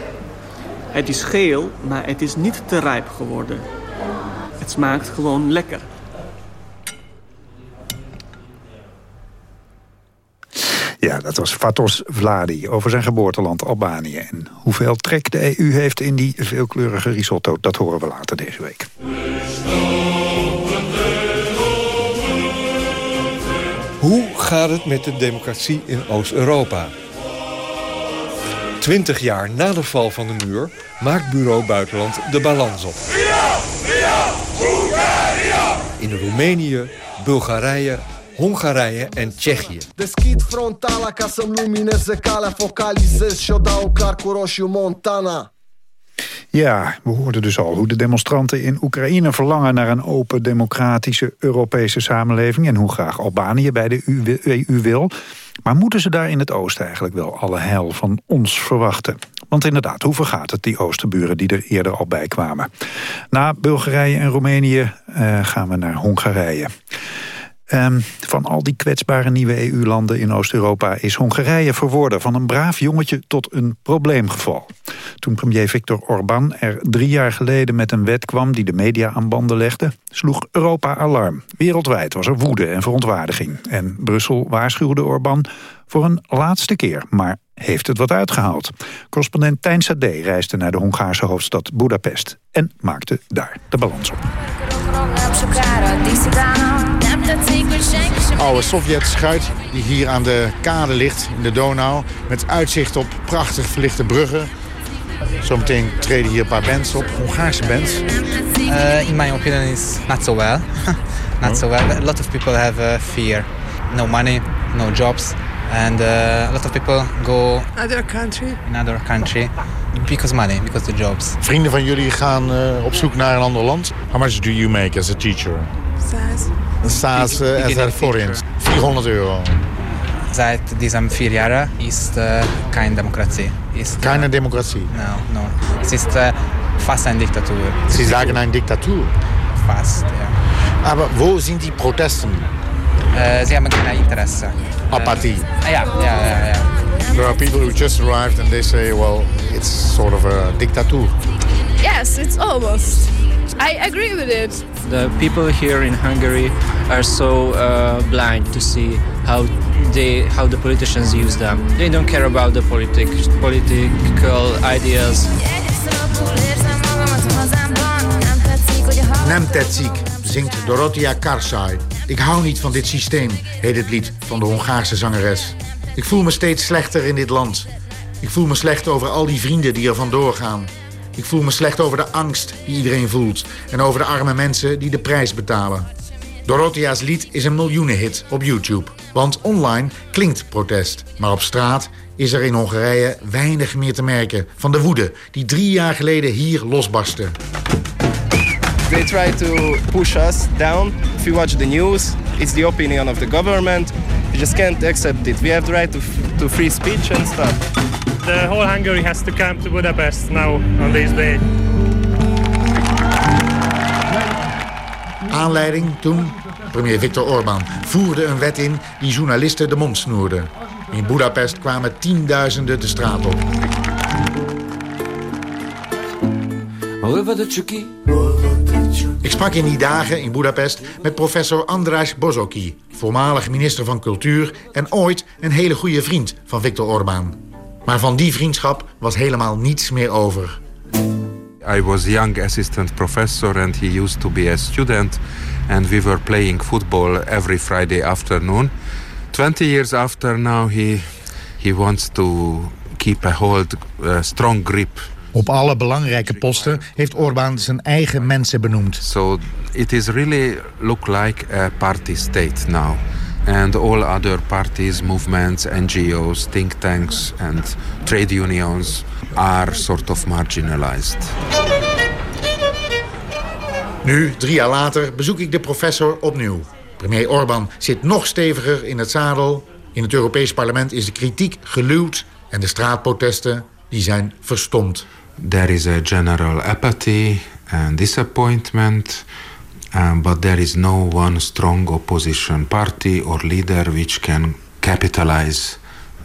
Het is geel, maar het is niet te rijp geworden. Het smaakt gewoon lekker. Ja, dat was Fatos Vladi over zijn geboorteland Albanië. En hoeveel trek de EU heeft in die veelkleurige risotto... dat horen we later deze week. Hoe gaat het met de democratie in Oost-Europa? Twintig jaar na de val van de muur maakt Bureau Buitenland de balans op. In Roemenië, Bulgarije, Hongarije en Tsjechië. Montana. Ja, we hoorden dus al hoe de demonstranten in Oekraïne verlangen naar een open, democratische Europese samenleving en hoe graag Albanië bij de EU wil. Maar moeten ze daar in het oosten eigenlijk wel alle heil van ons verwachten? Want inderdaad, hoe vergaat het die oosterburen die er eerder al bij kwamen? Na Bulgarije en Roemenië uh, gaan we naar Hongarije. Um, van al die kwetsbare nieuwe EU-landen in Oost-Europa... is Hongarije verworden van een braaf jongetje tot een probleemgeval. Toen premier Viktor Orbán er drie jaar geleden met een wet kwam... die de media aan banden legde, sloeg Europa alarm. Wereldwijd was er woede en verontwaardiging. En Brussel waarschuwde Orbán voor een laatste keer... maar heeft het wat uitgehaald. Correspondent Tijn Sade reisde naar de Hongaarse hoofdstad Budapest... en maakte daar de balans op. Oude Sovjet-schuit die hier aan de kade ligt in de Donau... met uitzicht op prachtig verlichte bruggen. Zometeen treden hier een paar bands op, Hongaarse bands. Uh, in my opinion is not so well. <laughs> not so well. A lot of people have uh, fear. No money, no jobs. And uh, a lot of people go other country. in other country because money, because the jobs. Vrienden van jullie gaan uh, op zoek naar een ander land. How much do you make as a teacher? Saas. Een saas uh, as a forint. 400 euro. Seit diesem vier jaren is uh, keine Demokratie. Ist, uh, keine Demokratie? No, no. Es ist uh, fast eine Diktatur. Sie sagen eine Diktatur? Fast, ja. Aber wo sind die Protesten? Uh, sie haben kein Interesse. Apathie? Uh, ja, ja, ja, ja. There are people who just arrived and they say, well, it's sort of a dictator. Yes, it's almost. I agree with it. The people here in Hungary are so uh, blind to see how they how the politicians use them. They don't care about the politic, political ideas. Nem tetszik, zingt Dorothea Karsai. Ik hou niet van dit systeem, heet het lied van de Hongaarse zangeres. Ik voel me steeds slechter in dit land. Ik voel me slecht over al die vrienden die er vandoor gaan. Ik voel me slecht over de angst die iedereen voelt. En over de arme mensen die de prijs betalen. Dorothea's lied is een miljoenenhit op YouTube. Want online klinkt protest. Maar op straat is er in Hongarije weinig meer te merken... van de woede die drie jaar geleden hier losbarstte. They try to push us down. If you watch the news, it's the opinion of the government. You just can't accept it. We have the right to, to free speech and stuff. The whole Hungary has to come to Budapest now on this day. Aanleiding toen premier Viktor Orbán voerde een wet in die journalisten de mond snoerde. In Budapest kwamen tienduizenden de straat op. Ik sprak in die dagen in Budapest met professor András Bozoki... voormalig minister van Cultuur en ooit een hele goede vriend van Viktor Orbán. Maar van die vriendschap was helemaal niets meer over. I was young assistant professor and he used to be a student and we were playing football every Friday afternoon. 20 years after now he he wants to keep a hold strong grip op alle belangrijke posten heeft Orbán zijn eigen mensen benoemd. So it is really look like a party state now. And all other parties, movements, NGO's, think tanks and trade unions are sort of marginalized. Nu, drie jaar later, bezoek ik de professor opnieuw. Premier Orbán zit nog steviger in het zadel. In het Europees parlement is de kritiek geluwd en de straatprotesten die zijn verstomd. There is a general apathy and disappointment, um, but there is no one strong opposition party or leader which can capitalize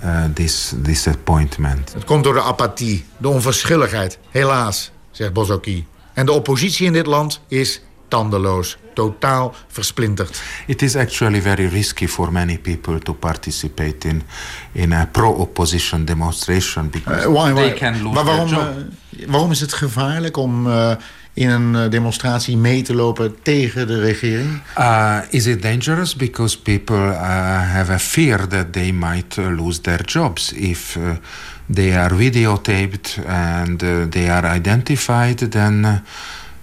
uh, this disappointment. Het komt door de apathie, de onverschilligheid, helaas, zegt Bozoki. En de oppositie in dit land is tandeloos, totaal versplinterd. It is actually very risky for many people to participate in in a pro-opposition demonstration because uh, why, why? they can lose maar waarom, their job. Uh, waarom is het gevaarlijk om uh, in een demonstratie mee te lopen tegen de regering? Uh, is it dangerous because people uh, have a fear that they might lose their jobs if they are videotaped and they are identified then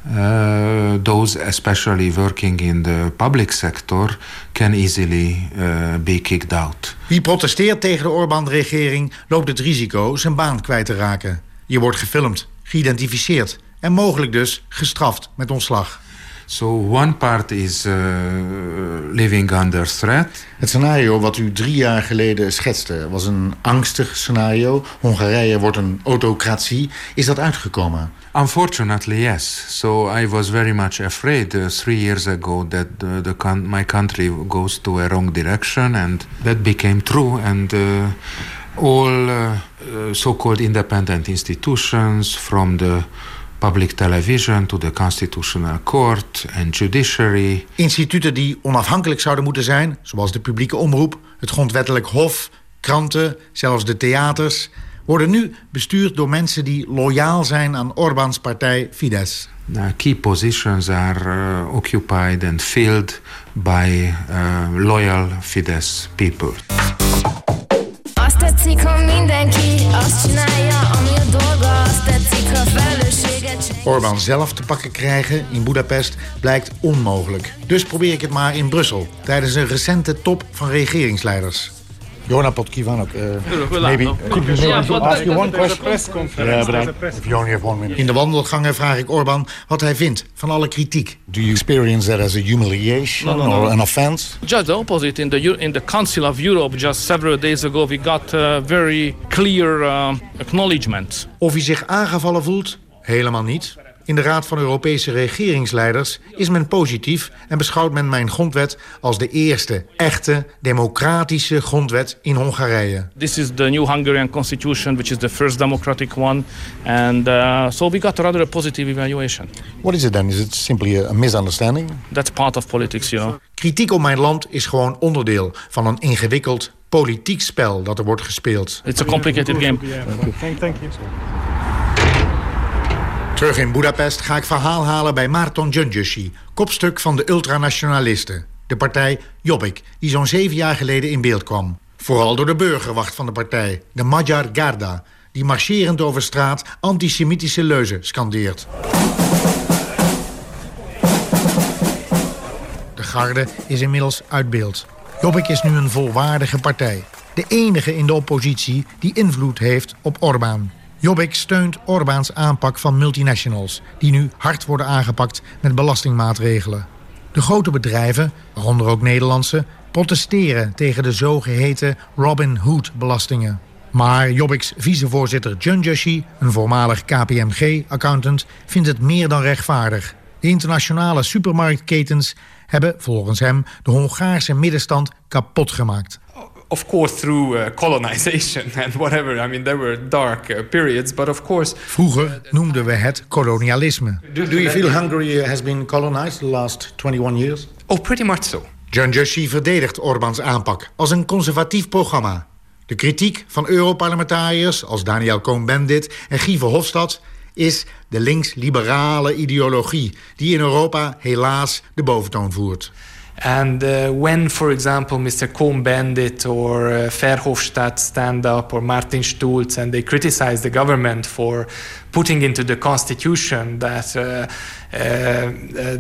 uh, those especially working in the public sector can easily uh, be kicked out. Wie protesteert tegen de Orbán-regering loopt het risico zijn baan kwijt te raken. Je wordt gefilmd, geïdentificeerd en mogelijk dus gestraft met ontslag. So one part is uh, living under threat. Het scenario wat u drie jaar geleden schetste was een angstig scenario. Hongarije wordt een autocratie. Is dat uitgekomen? Unfortunately, yes. So I was very much afraid uh, three years ago that the, the my country goes to a wrong direction, and that became true. And uh, all uh, uh so-called independent institutions, from the public television to the constitutional court and judiciary. Instituten die onafhankelijk zouden moeten zijn, zoals de publieke omroep, het grondwettelijk hof, kranten, zelfs de theaters, worden nu bestuurd door mensen die loyaal zijn aan Orbáns partij Fidesz. Uh, key positions are uh, occupied and filled by uh, loyal Fidesz people. Azt Orbán zelf te pakken krijgen in Budapest blijkt onmogelijk. Dus probeer ik het maar in Brussel, tijdens een recente top van regeringsleiders. Jona Potkivanok, uh, maybe could you ask you one question? Yeah, but if you only have one minute. In de wandelgangen vraag ik Orbán wat hij vindt van alle kritiek. Do you experience that as a humiliation no, no, no. or an offense? Just the opposite. In the in the Council of Europe, just several days ago, we got uh, very clear uh, acknowledgement. Of hij zich aangevallen voelt? Helemaal niet. In de Raad van Europese regeringsleiders is men positief en beschouwt men mijn grondwet als de eerste echte democratische grondwet in Hongarije. This is the new Hungarian constitution, which is the first democratic one, and uh, so we got a rather a positive evaluation. What is it then? Is it simply a misunderstanding? That's part of politics, you know. Kritiek op mijn land is gewoon onderdeel van een ingewikkeld politiek spel dat er wordt gespeeld. It's a complicated game. Thank you. Terug in Budapest ga ik verhaal halen bij Márton Gyöngyösi... kopstuk van de ultranationalisten. De partij Jobbik, die zo'n zeven jaar geleden in beeld kwam. Vooral door de burgerwacht van de partij, de Magyar Garda... die marcherend over straat antisemitische leuzen scandeert. De garde is inmiddels uit beeld. Jobbik is nu een volwaardige partij. De enige in de oppositie die invloed heeft op Orbán. Jobbik steunt Orbáns aanpak van multinationals... die nu hard worden aangepakt met belastingmaatregelen. De grote bedrijven, waaronder ook Nederlandse... protesteren tegen de zogeheten Robin Hood-belastingen. Maar Jobbiks vicevoorzitter Jun Joshi, een voormalig KPMG-accountant... vindt het meer dan rechtvaardig. De internationale supermarktketens hebben volgens hem de Hongaarse middenstand kapot gemaakt of course through uh, colonization <laughs> and whatever. I mean, there were dark uh, periods, but of course. Vroeger noemden we het kolonialisme. Do, do you feel Hungary has been colonized the last 21 years? Oh, pretty much so. John Joshi verdedigt Orbáns aanpak als een conservatief programma. De kritiek van Europarlementariërs als Daniel Cohn-Bendit en Guy Verhofstadt is de links-liberale ideologie die in Europa helaas de boventoon voert. And uh, when, for example, Mr. Cohn-Bendit or uh, Verhofstadt stand up or Martin Schulz and they criticize the government for putting into the constitution that uh, uh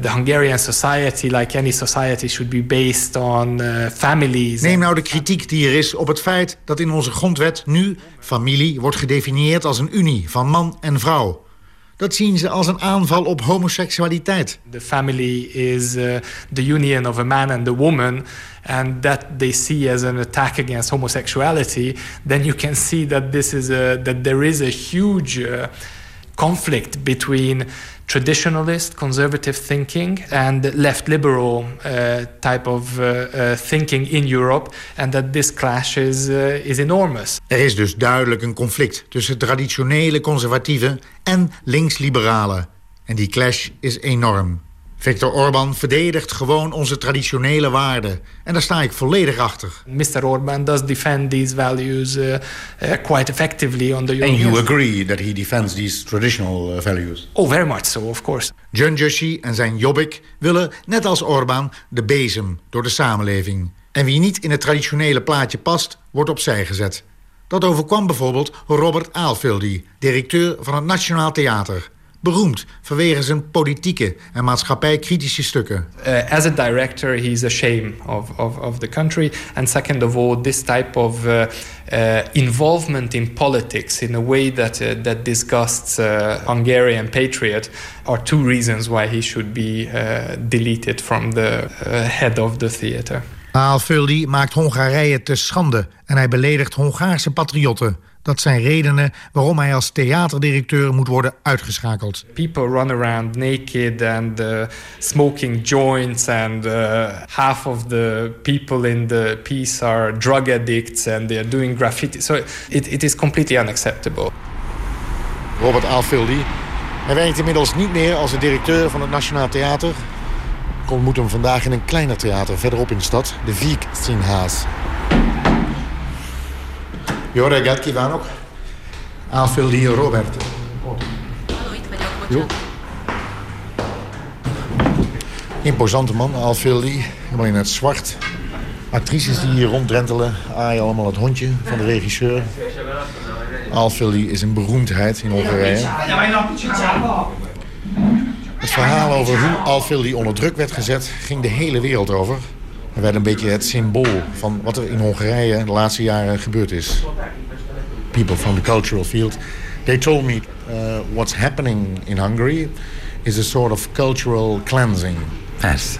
the Hungarian society, like any society, should be based on uh, families. Neem nou de kritiek die er is op het feit dat in onze grondwet nu familie wordt gedefinieerd als een unie van man en vrouw. Dat zien ze als een aanval op homoseksualiteit. The family is uh, the union of a man and a woman and that they see as an attack against homosexuality, then you can see that this is a, that there is a huge uh, conflict between traditionalist conservative thinking and left liberal uh, type of uh, uh, thinking in Europe and that this clash is, uh, is enormous. Er is dus duidelijk een conflict tussen traditionele conservatieven en links-liberalen. En die clash is enorm. Viktor Orban verdedigt gewoon onze traditionele waarden. En daar sta ik volledig achter. Mr. Orban does defend these values uh, uh, quite effectively on the And you agree that he defends these traditional uh, values? Oh, very much so, of course. John Joshi en zijn Jobbik willen, net als Orban, de bezem door de samenleving. En wie niet in het traditionele plaatje past, wordt opzij gezet. Dat overkwam bijvoorbeeld Robert Aalfildi, directeur van het Nationaal Theater beroemd vanwege zijn politieke en maatschappijkritische stukken. Uh, as a director, he's a shame of, of, of the country. And second of all, this type of uh, uh, involvement in politics in a way that, uh, that disgusts uh, Hungarian patriot are two reasons why he should be deleted from the head of the theater. Aalfuldi maakt Hongarije te schande en hij beledigt Hongaarse patriotten. Dat zijn redenen waarom hij als theaterdirecteur moet worden uitgeschakeld. People run around naked and uh, smoking joints and uh, half of the people in the piece are drug addicts and they are doing graffiti. So it, it is completely unacceptable. Robert Alfildi. Hij werkt inmiddels niet meer als de directeur van het Nationaal Theater. Ik ontmoet hem vandaag in een kleiner theater verderop in de stad, de Viek Színház. Jó reggelt kívánok! Álföldi Robert. Hallo, itt vagyok, Jó. Imposante man, Alfildi. Helemaal in het zwart. Actrices die hier ronddrentelen. Aaien allemaal het hondje van de regisseur. Alfildi is een beroemdheid in Hongarije. Het verhaal over hoe Alfildi onder druk werd gezet... ging de hele wereld over. Hij werd een beetje het symbool van wat er in Hongarije de laatste jaren gebeurd is. People from the cultural field, they told me uh, what's happening in Hungary is a sort of cultural cleansing. Yes,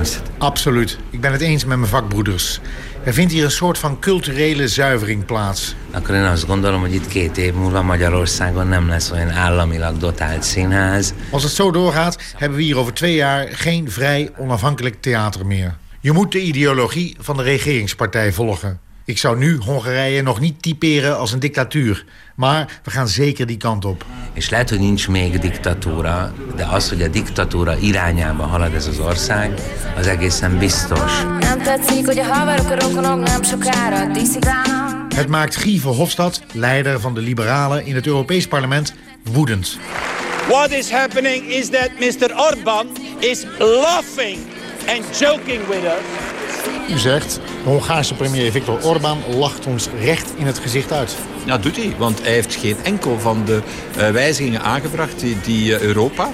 is Absoluut. Ik ben het eens met mijn vakbroeders. Er vindt hier een soort van culturele zuivering plaats. Akkor én azt gondolom, hogy itt két év múlva Magyarországon nem lesz olyan államilag dotált színház. Als het zo doorgaat, hebben we hier over twee jaar geen vrij onafhankelijk theater meer. Je moet de ideologie van de regeringspartij volgen. Ik zou nu Hongarije nog niet typeren als een dictatuur. Maar we gaan zeker die kant op. És lehet, hogy nincs még diktatúra, de az, hogy a diktatúra irányába halad ez az ország, az egészen biztos. Het maakt Guy Verhofstadt, leider van de Liberalen in het Europees Parlement, woedend. What is happening is that Mr. Orbán is laughing and joking with us. U zegt, de Hongaarse premier Viktor Orbán lacht ons recht in het gezicht uit. Ja, doet hij. Want hij heeft geen enkel van de uh, wijzigingen aangebracht die, die uh, Europa...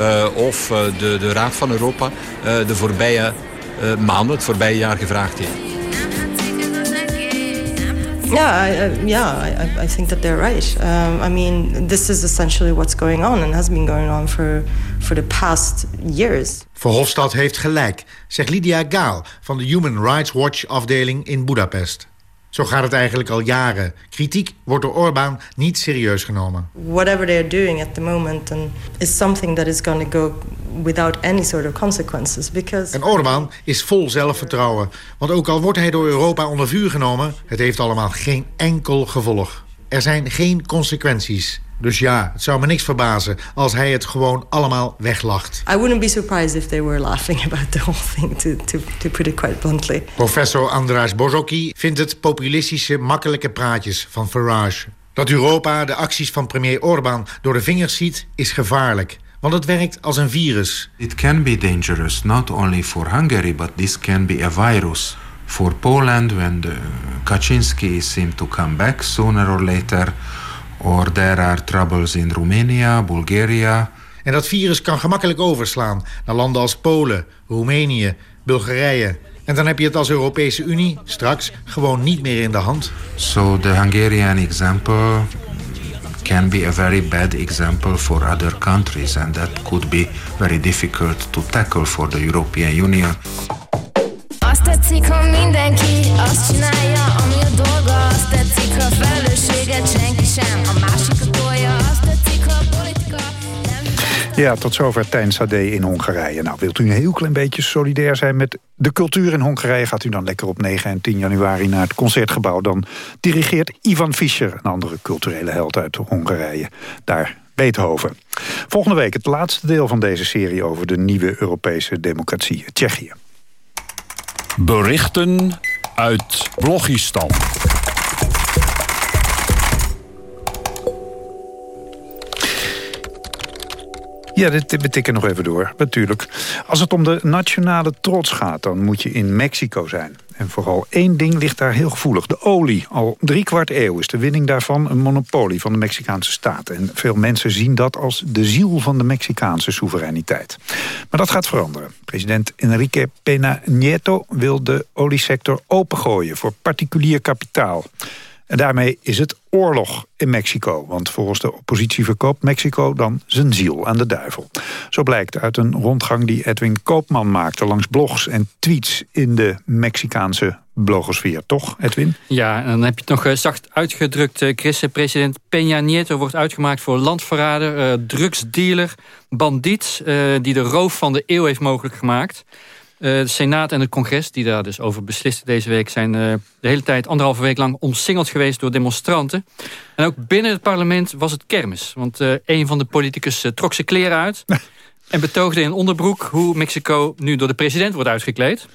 Uh, of de, de Raad van Europa de voorbije uh, maanden, het voorbije jaar, gevraagd heeft. Yeah, I, yeah, I, I think that they're right. Um, I mean, this is essentially what's going on and has been going on for, for the past years. Verhofstadt heeft gelijk, zegt Lydia Gaal van de Human Rights Watch afdeling in Budapest. Zo gaat het eigenlijk al jaren. Kritiek wordt door Orbán niet serieus genomen. Whatever they're doing at the moment and is something that is going to go without any sort of consequences because En Orbán is vol zelfvertrouwen, want ook al wordt hij door Europa onder vuur genomen, het heeft allemaal geen enkel gevolg. Er zijn geen consequenties. Dus ja, het zou me niks verbazen als hij het gewoon allemaal weglacht. I wouldn't be surprised if they were laughing about the whole thing, to, to, to put it quite bluntly. Professor Andras Bozocki vindt het populistische, makkelijke praatjes van Farage. Dat Europa de acties van premier Orbán door de vingers ziet, is gevaarlijk. Want het werkt als een virus. It can be dangerous not only for Hungary, but this can be a virus. For Poland, when the Kaczynski seemed to come back sooner or later or there are troubles in Romania, Bulgaria. En dat virus kan gemakkelijk overslaan naar landen als Polen, Roemenië, Bulgarije. En dan heb je het als Europese Unie straks gewoon niet meer in de hand. So the Hungarian example can be a very bad example for other countries and that could be very difficult to tackle for the European Union. Azt tetszik, ha mindenki azt csinálja, ami a dolga, azt tetszik, ha felelősséget senki sem, a másik tolja, azt tetszik, ha politica... Ja, tot zover Tijn Sade in Hongarije. Nou, wilt u een heel klein beetje solidair zijn met de cultuur in Hongarije... gaat u dan lekker op 9 en 10 januari naar het Concertgebouw. Dan dirigeert Ivan Fischer, een andere culturele held uit Hongarije. Daar Beethoven. Volgende week het laatste deel van deze serie... over de nieuwe Europese democratie, Tsjechië. Berichten uit Blogistan. Ja, dit, we tikken nog even door, natuurlijk. Als het om de nationale trots gaat, dan moet je in Mexico zijn. En vooral één ding ligt daar heel gevoelig. De olie. Al drie kwart eeuw is de winning daarvan een monopolie van de Mexicaanse staat. En veel mensen zien dat als de ziel van de Mexicaanse soevereiniteit. Maar dat gaat veranderen. President Enrique Pena Nieto wil de oliesector opengooien voor particulier kapitaal. En daarmee is het oorlog in Mexico. Want volgens de oppositie verkoopt Mexico dan zijn ziel aan de duivel. Zo blijkt uit een rondgang die Edwin Koopman maakte... langs blogs en tweets in de Mexicaanse blogosfeer. Toch, Edwin? Ja, en dan heb je het nog eh, zacht uitgedrukt. Eh, Chris, president Peña Nieto wordt uitgemaakt voor landverrader... Uh, drugsdealer, bandiet... die de roof van de eeuw heeft mogelijk gemaakt... Eh, de Senaat en het congres, die daar dus over beslisten deze week... zijn uh, de hele tijd anderhalve week lang omsingeld geweest door demonstranten. En ook binnen het parlement was het kermis. Want uh, een van de politicus trok zijn kleren uit... <laughs> en betoogde in onderbroek hoe Mexico nu door de president wordt uitgekleed.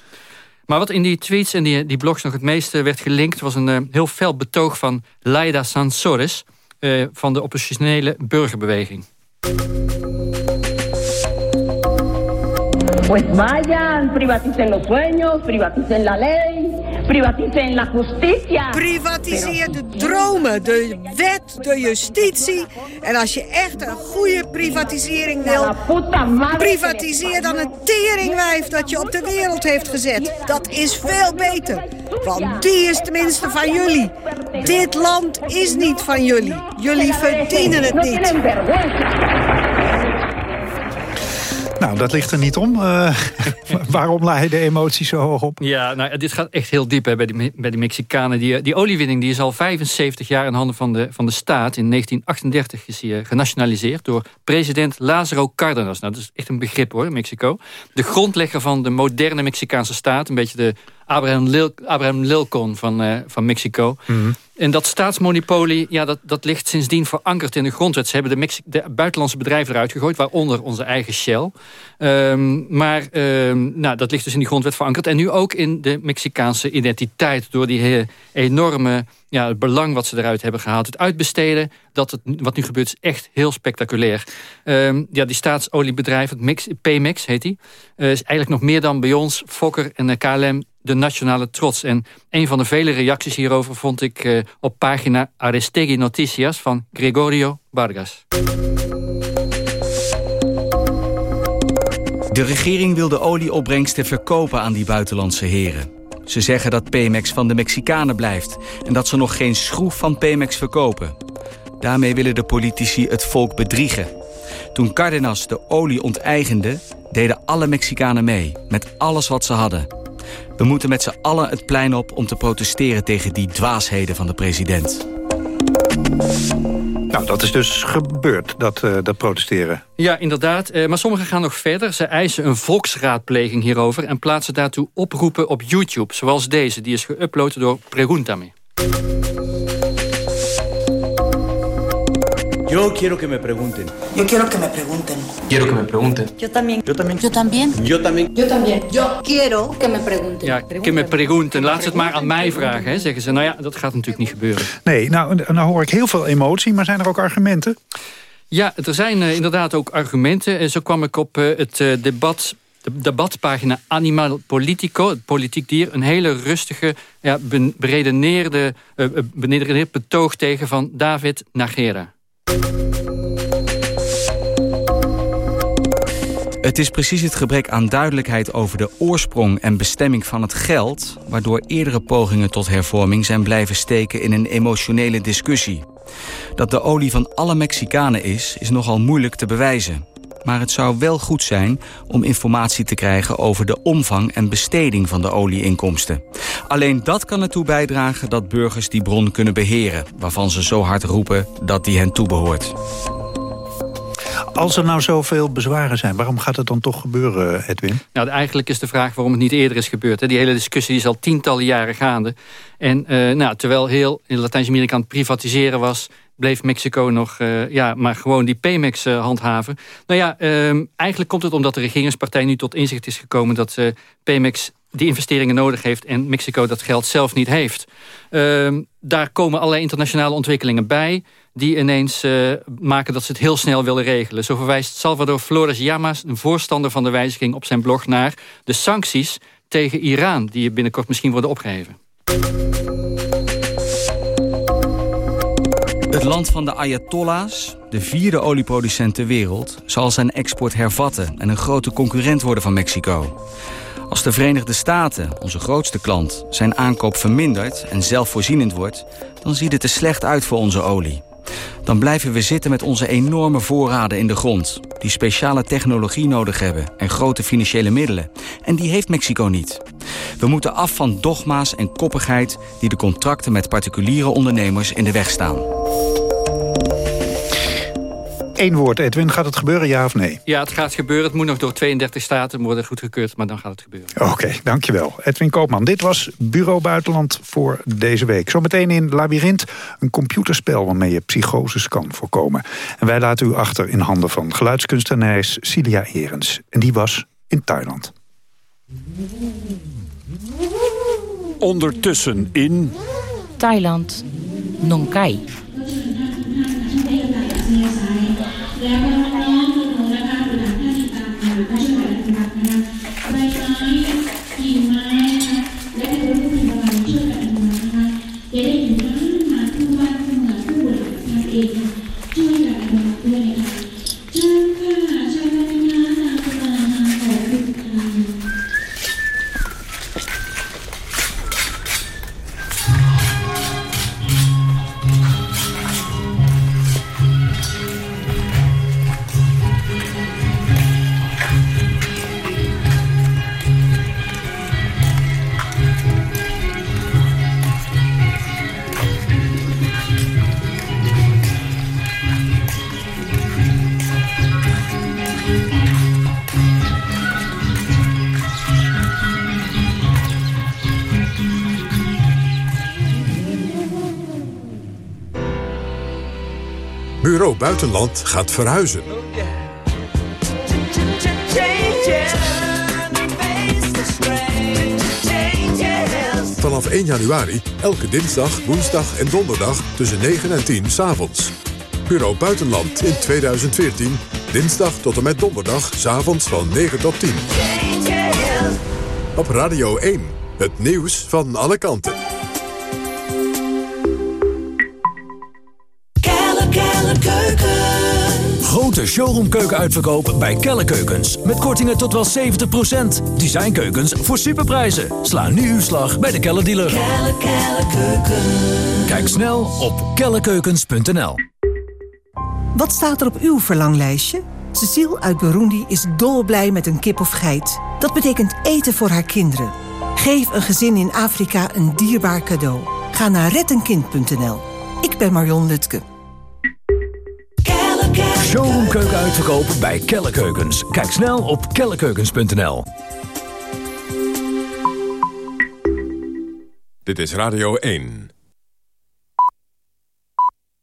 Maar wat in die tweets en die, die blogs nog het meeste werd gelinkt... was een heel fel betoog van Laida Sansores... van de oppositionele burgerbeweging. Pues vayan, privaticen los sueños, privaticen la ley, privaticen la justicia. Privatiseer de dromen, de wet, de justitie. En als je echt een goede privatisering wil, privatiseer dan het teringwijf dat je op de wereld heeft gezet. Dat is veel beter, want die is tenminste van jullie. Dit land is niet van jullie. Jullie verdienen het niet. Nou, dat ligt er niet om. Uh, <laughs> waarom je de emoties zo hoog op? Ja, nou, dit gaat echt heel diep hè, bij, die, bij die Mexicanen. Die, die oliewinning die is al 75 jaar in handen van de, van de staat. In 1938 is hij genationaliseerd door president Lázaro Cárdenas. Nou, dat is echt een begrip hoor, Mexico. De grondlegger van de moderne Mexicaanse staat. Een beetje de Abraham, Lil, Abraham Lincoln van, uh, van Mexico. Mm En dat staatsmonopolie, ja, dat, dat ligt sindsdien verankerd in de grondwet. Ze hebben de, buitenlandse bedrijven eruit gegooid, waaronder onze eigen Shell. Um, maar um, nou, dat ligt dus in die grondwet verankerd. En nu ook in de Mexicaanse identiteit. Door die enorme ja, belang wat ze eruit hebben gehaald. Het uitbesteden, dat het, wat nu gebeurt, is echt heel spectaculair. Um, ja, die staatsoliebedrijf, het Mix, Pemex heet die... Uh, is eigenlijk nog meer dan bij ons, Fokker en de KLM de nationale trots. En een van de vele reacties hierover vond ik uh, op pagina Arestegui Noticias van Gregorio Vargas. De regering wil de olieopbrengsten verkopen aan die buitenlandse heren. Ze zeggen dat Pemex van de Mexicanen blijft... en dat ze nog geen schroef van Pemex verkopen. Daarmee willen de politici het volk bedriegen. Toen Cardenas de olie onteigende, deden alle Mexicanen mee... met alles wat ze hadden. We moeten met z'n allen het plein op om te protesteren... tegen die dwaasheden van de president. Nou, dat is dus gebeurd, dat, uh, dat protesteren. Ja, inderdaad. Uh, maar sommigen gaan nog verder. Ze eisen een volksraadpleging hierover... en plaatsen daartoe oproepen op YouTube, zoals deze. Die is geüpload door Preguntame. Yo quiero que me pregunten. Yo quiero que me pregunten. Quiero que me pregunten. Yo también. Yo también. Yo también. Yo también. Yo también. Yo quiero que me pregunten. Ja, que me pregunten. Laat ze het maar aan mij vragen, hè, zeggen ze. Nou ja, dat gaat natuurlijk niet gebeuren. Nee, nou, nou hoor ik heel veel emotie, maar zijn er ook argumenten? Ja, er zijn uh, inderdaad ook argumenten. En zo kwam ik op uh, het uh, debat de debatpagina Animal Politico, het politiek dier... een hele rustige, ja, beredeneerde, uh, beredeneerd betoog tegen van David Nagera. Het is precies het gebrek aan duidelijkheid over de oorsprong en bestemming van het geld... waardoor eerdere pogingen tot hervorming zijn blijven steken in een emotionele discussie. Dat de olie van alle Mexicanen is, is nogal moeilijk te bewijzen. Maar het zou wel goed zijn om informatie te krijgen over de omvang en besteding van de olieinkomsten. Alleen dat kan ertoe bijdragen dat burgers die bron kunnen beheren... waarvan ze zo hard roepen dat die hen toebehoort. Als er nou zoveel bezwaren zijn, waarom gaat het dan toch gebeuren, Edwin? Nou, eigenlijk is de vraag waarom het niet eerder is gebeurd. Hè. Die hele discussie is al tientallen jaren gaande. En uh, nou, terwijl heel Latijns-Amerika aan het privatiseren was bleef Mexico nog uh, ja, maar gewoon die Pemex uh, handhaven. Nou ja, uh, eigenlijk komt het omdat de regeringspartij nu tot inzicht is gekomen... dat uh, Pemex die investeringen nodig heeft en Mexico dat geld zelf niet heeft. Ehm, daar komen allerlei internationale ontwikkelingen bij... die ineens maken dat ze het heel snel willen regelen. Zo verwijst Salvador Flores Llamas, een voorstander van de wijziging... op zijn blog naar de sancties tegen Iran... die binnenkort misschien worden opgeheven. Het land van de Ayatollahs, de vierde olieproducent ter wereld... zal zijn export hervatten en een grote concurrent worden van Mexico. Als de Verenigde Staten, onze grootste klant, zijn aankoop vermindert... en zelfvoorzienend wordt, dan ziet het er slecht uit voor onze olie. Dan blijven we zitten met onze enorme voorraden in de grond... die speciale technologie nodig hebben en grote financiële middelen. En die heeft Mexico niet. We moeten af van dogma's en koppigheid... die de contracten met particuliere ondernemers in de weg staan. Eén woord, Edwin. Gaat het gebeuren, ja of nee? Ja, het gaat gebeuren. Het moet nog door 32 staten worden goedgekeurd, maar dan gaat het gebeuren. Oké, okay, dankjewel. Edwin Koopman, dit was Bureau Buitenland voor deze week. Zometeen in Labyrinth een computerspel waarmee je psychoses kan voorkomen. En wij laten u achter in handen van geluidskunstenares Cilia Erens. En die was in Thailand. Ondertussen in... Thailand, Nong Khai. แล้วก็น้องๆหนูๆนะคะผู้หลักที่ติดตามงาก็ช่วยกันปฏิบัตินะคะใบไม้กิ่งไม้นะคะและทุกสิ่งต่าช่วยกันปฏิบัตินะคะจะได้อยู่ทั้งมาทุกบ้านทุกเมืองผู้บริหารนั่นเองช่ Bureau Buitenland gaat verhuizen. Vanaf 1 januari, elke dinsdag, woensdag en donderdag tussen 9 en 10 s'avonds. Bureau Buitenland in 2014, dinsdag tot en met donderdag, s'avonds van 9 tot 10. Op Radio 1, het nieuws van alle kanten. Showroomkeuken bij Kelle Keukens. Met kortingen tot wel 70%. Designkeukens voor superprijzen. Sla nu uw slag bij de Kelle dealer. Kelle, Kelle Kijk snel op kellekeukens.nl. Wat staat er op uw verlanglijstje? Cecile uit Burundi is dolblij met een kip of geit. Dat betekent eten voor haar kinderen. Geef een gezin in Afrika een dierbaar cadeau. Ga naar rettenkind.nl. Ik ben Marion Lutke. Showroomkeuken uitverkopen bij Kelle Keukens. Kijk snel op kellekeukens.nl. Dit is Radio 1.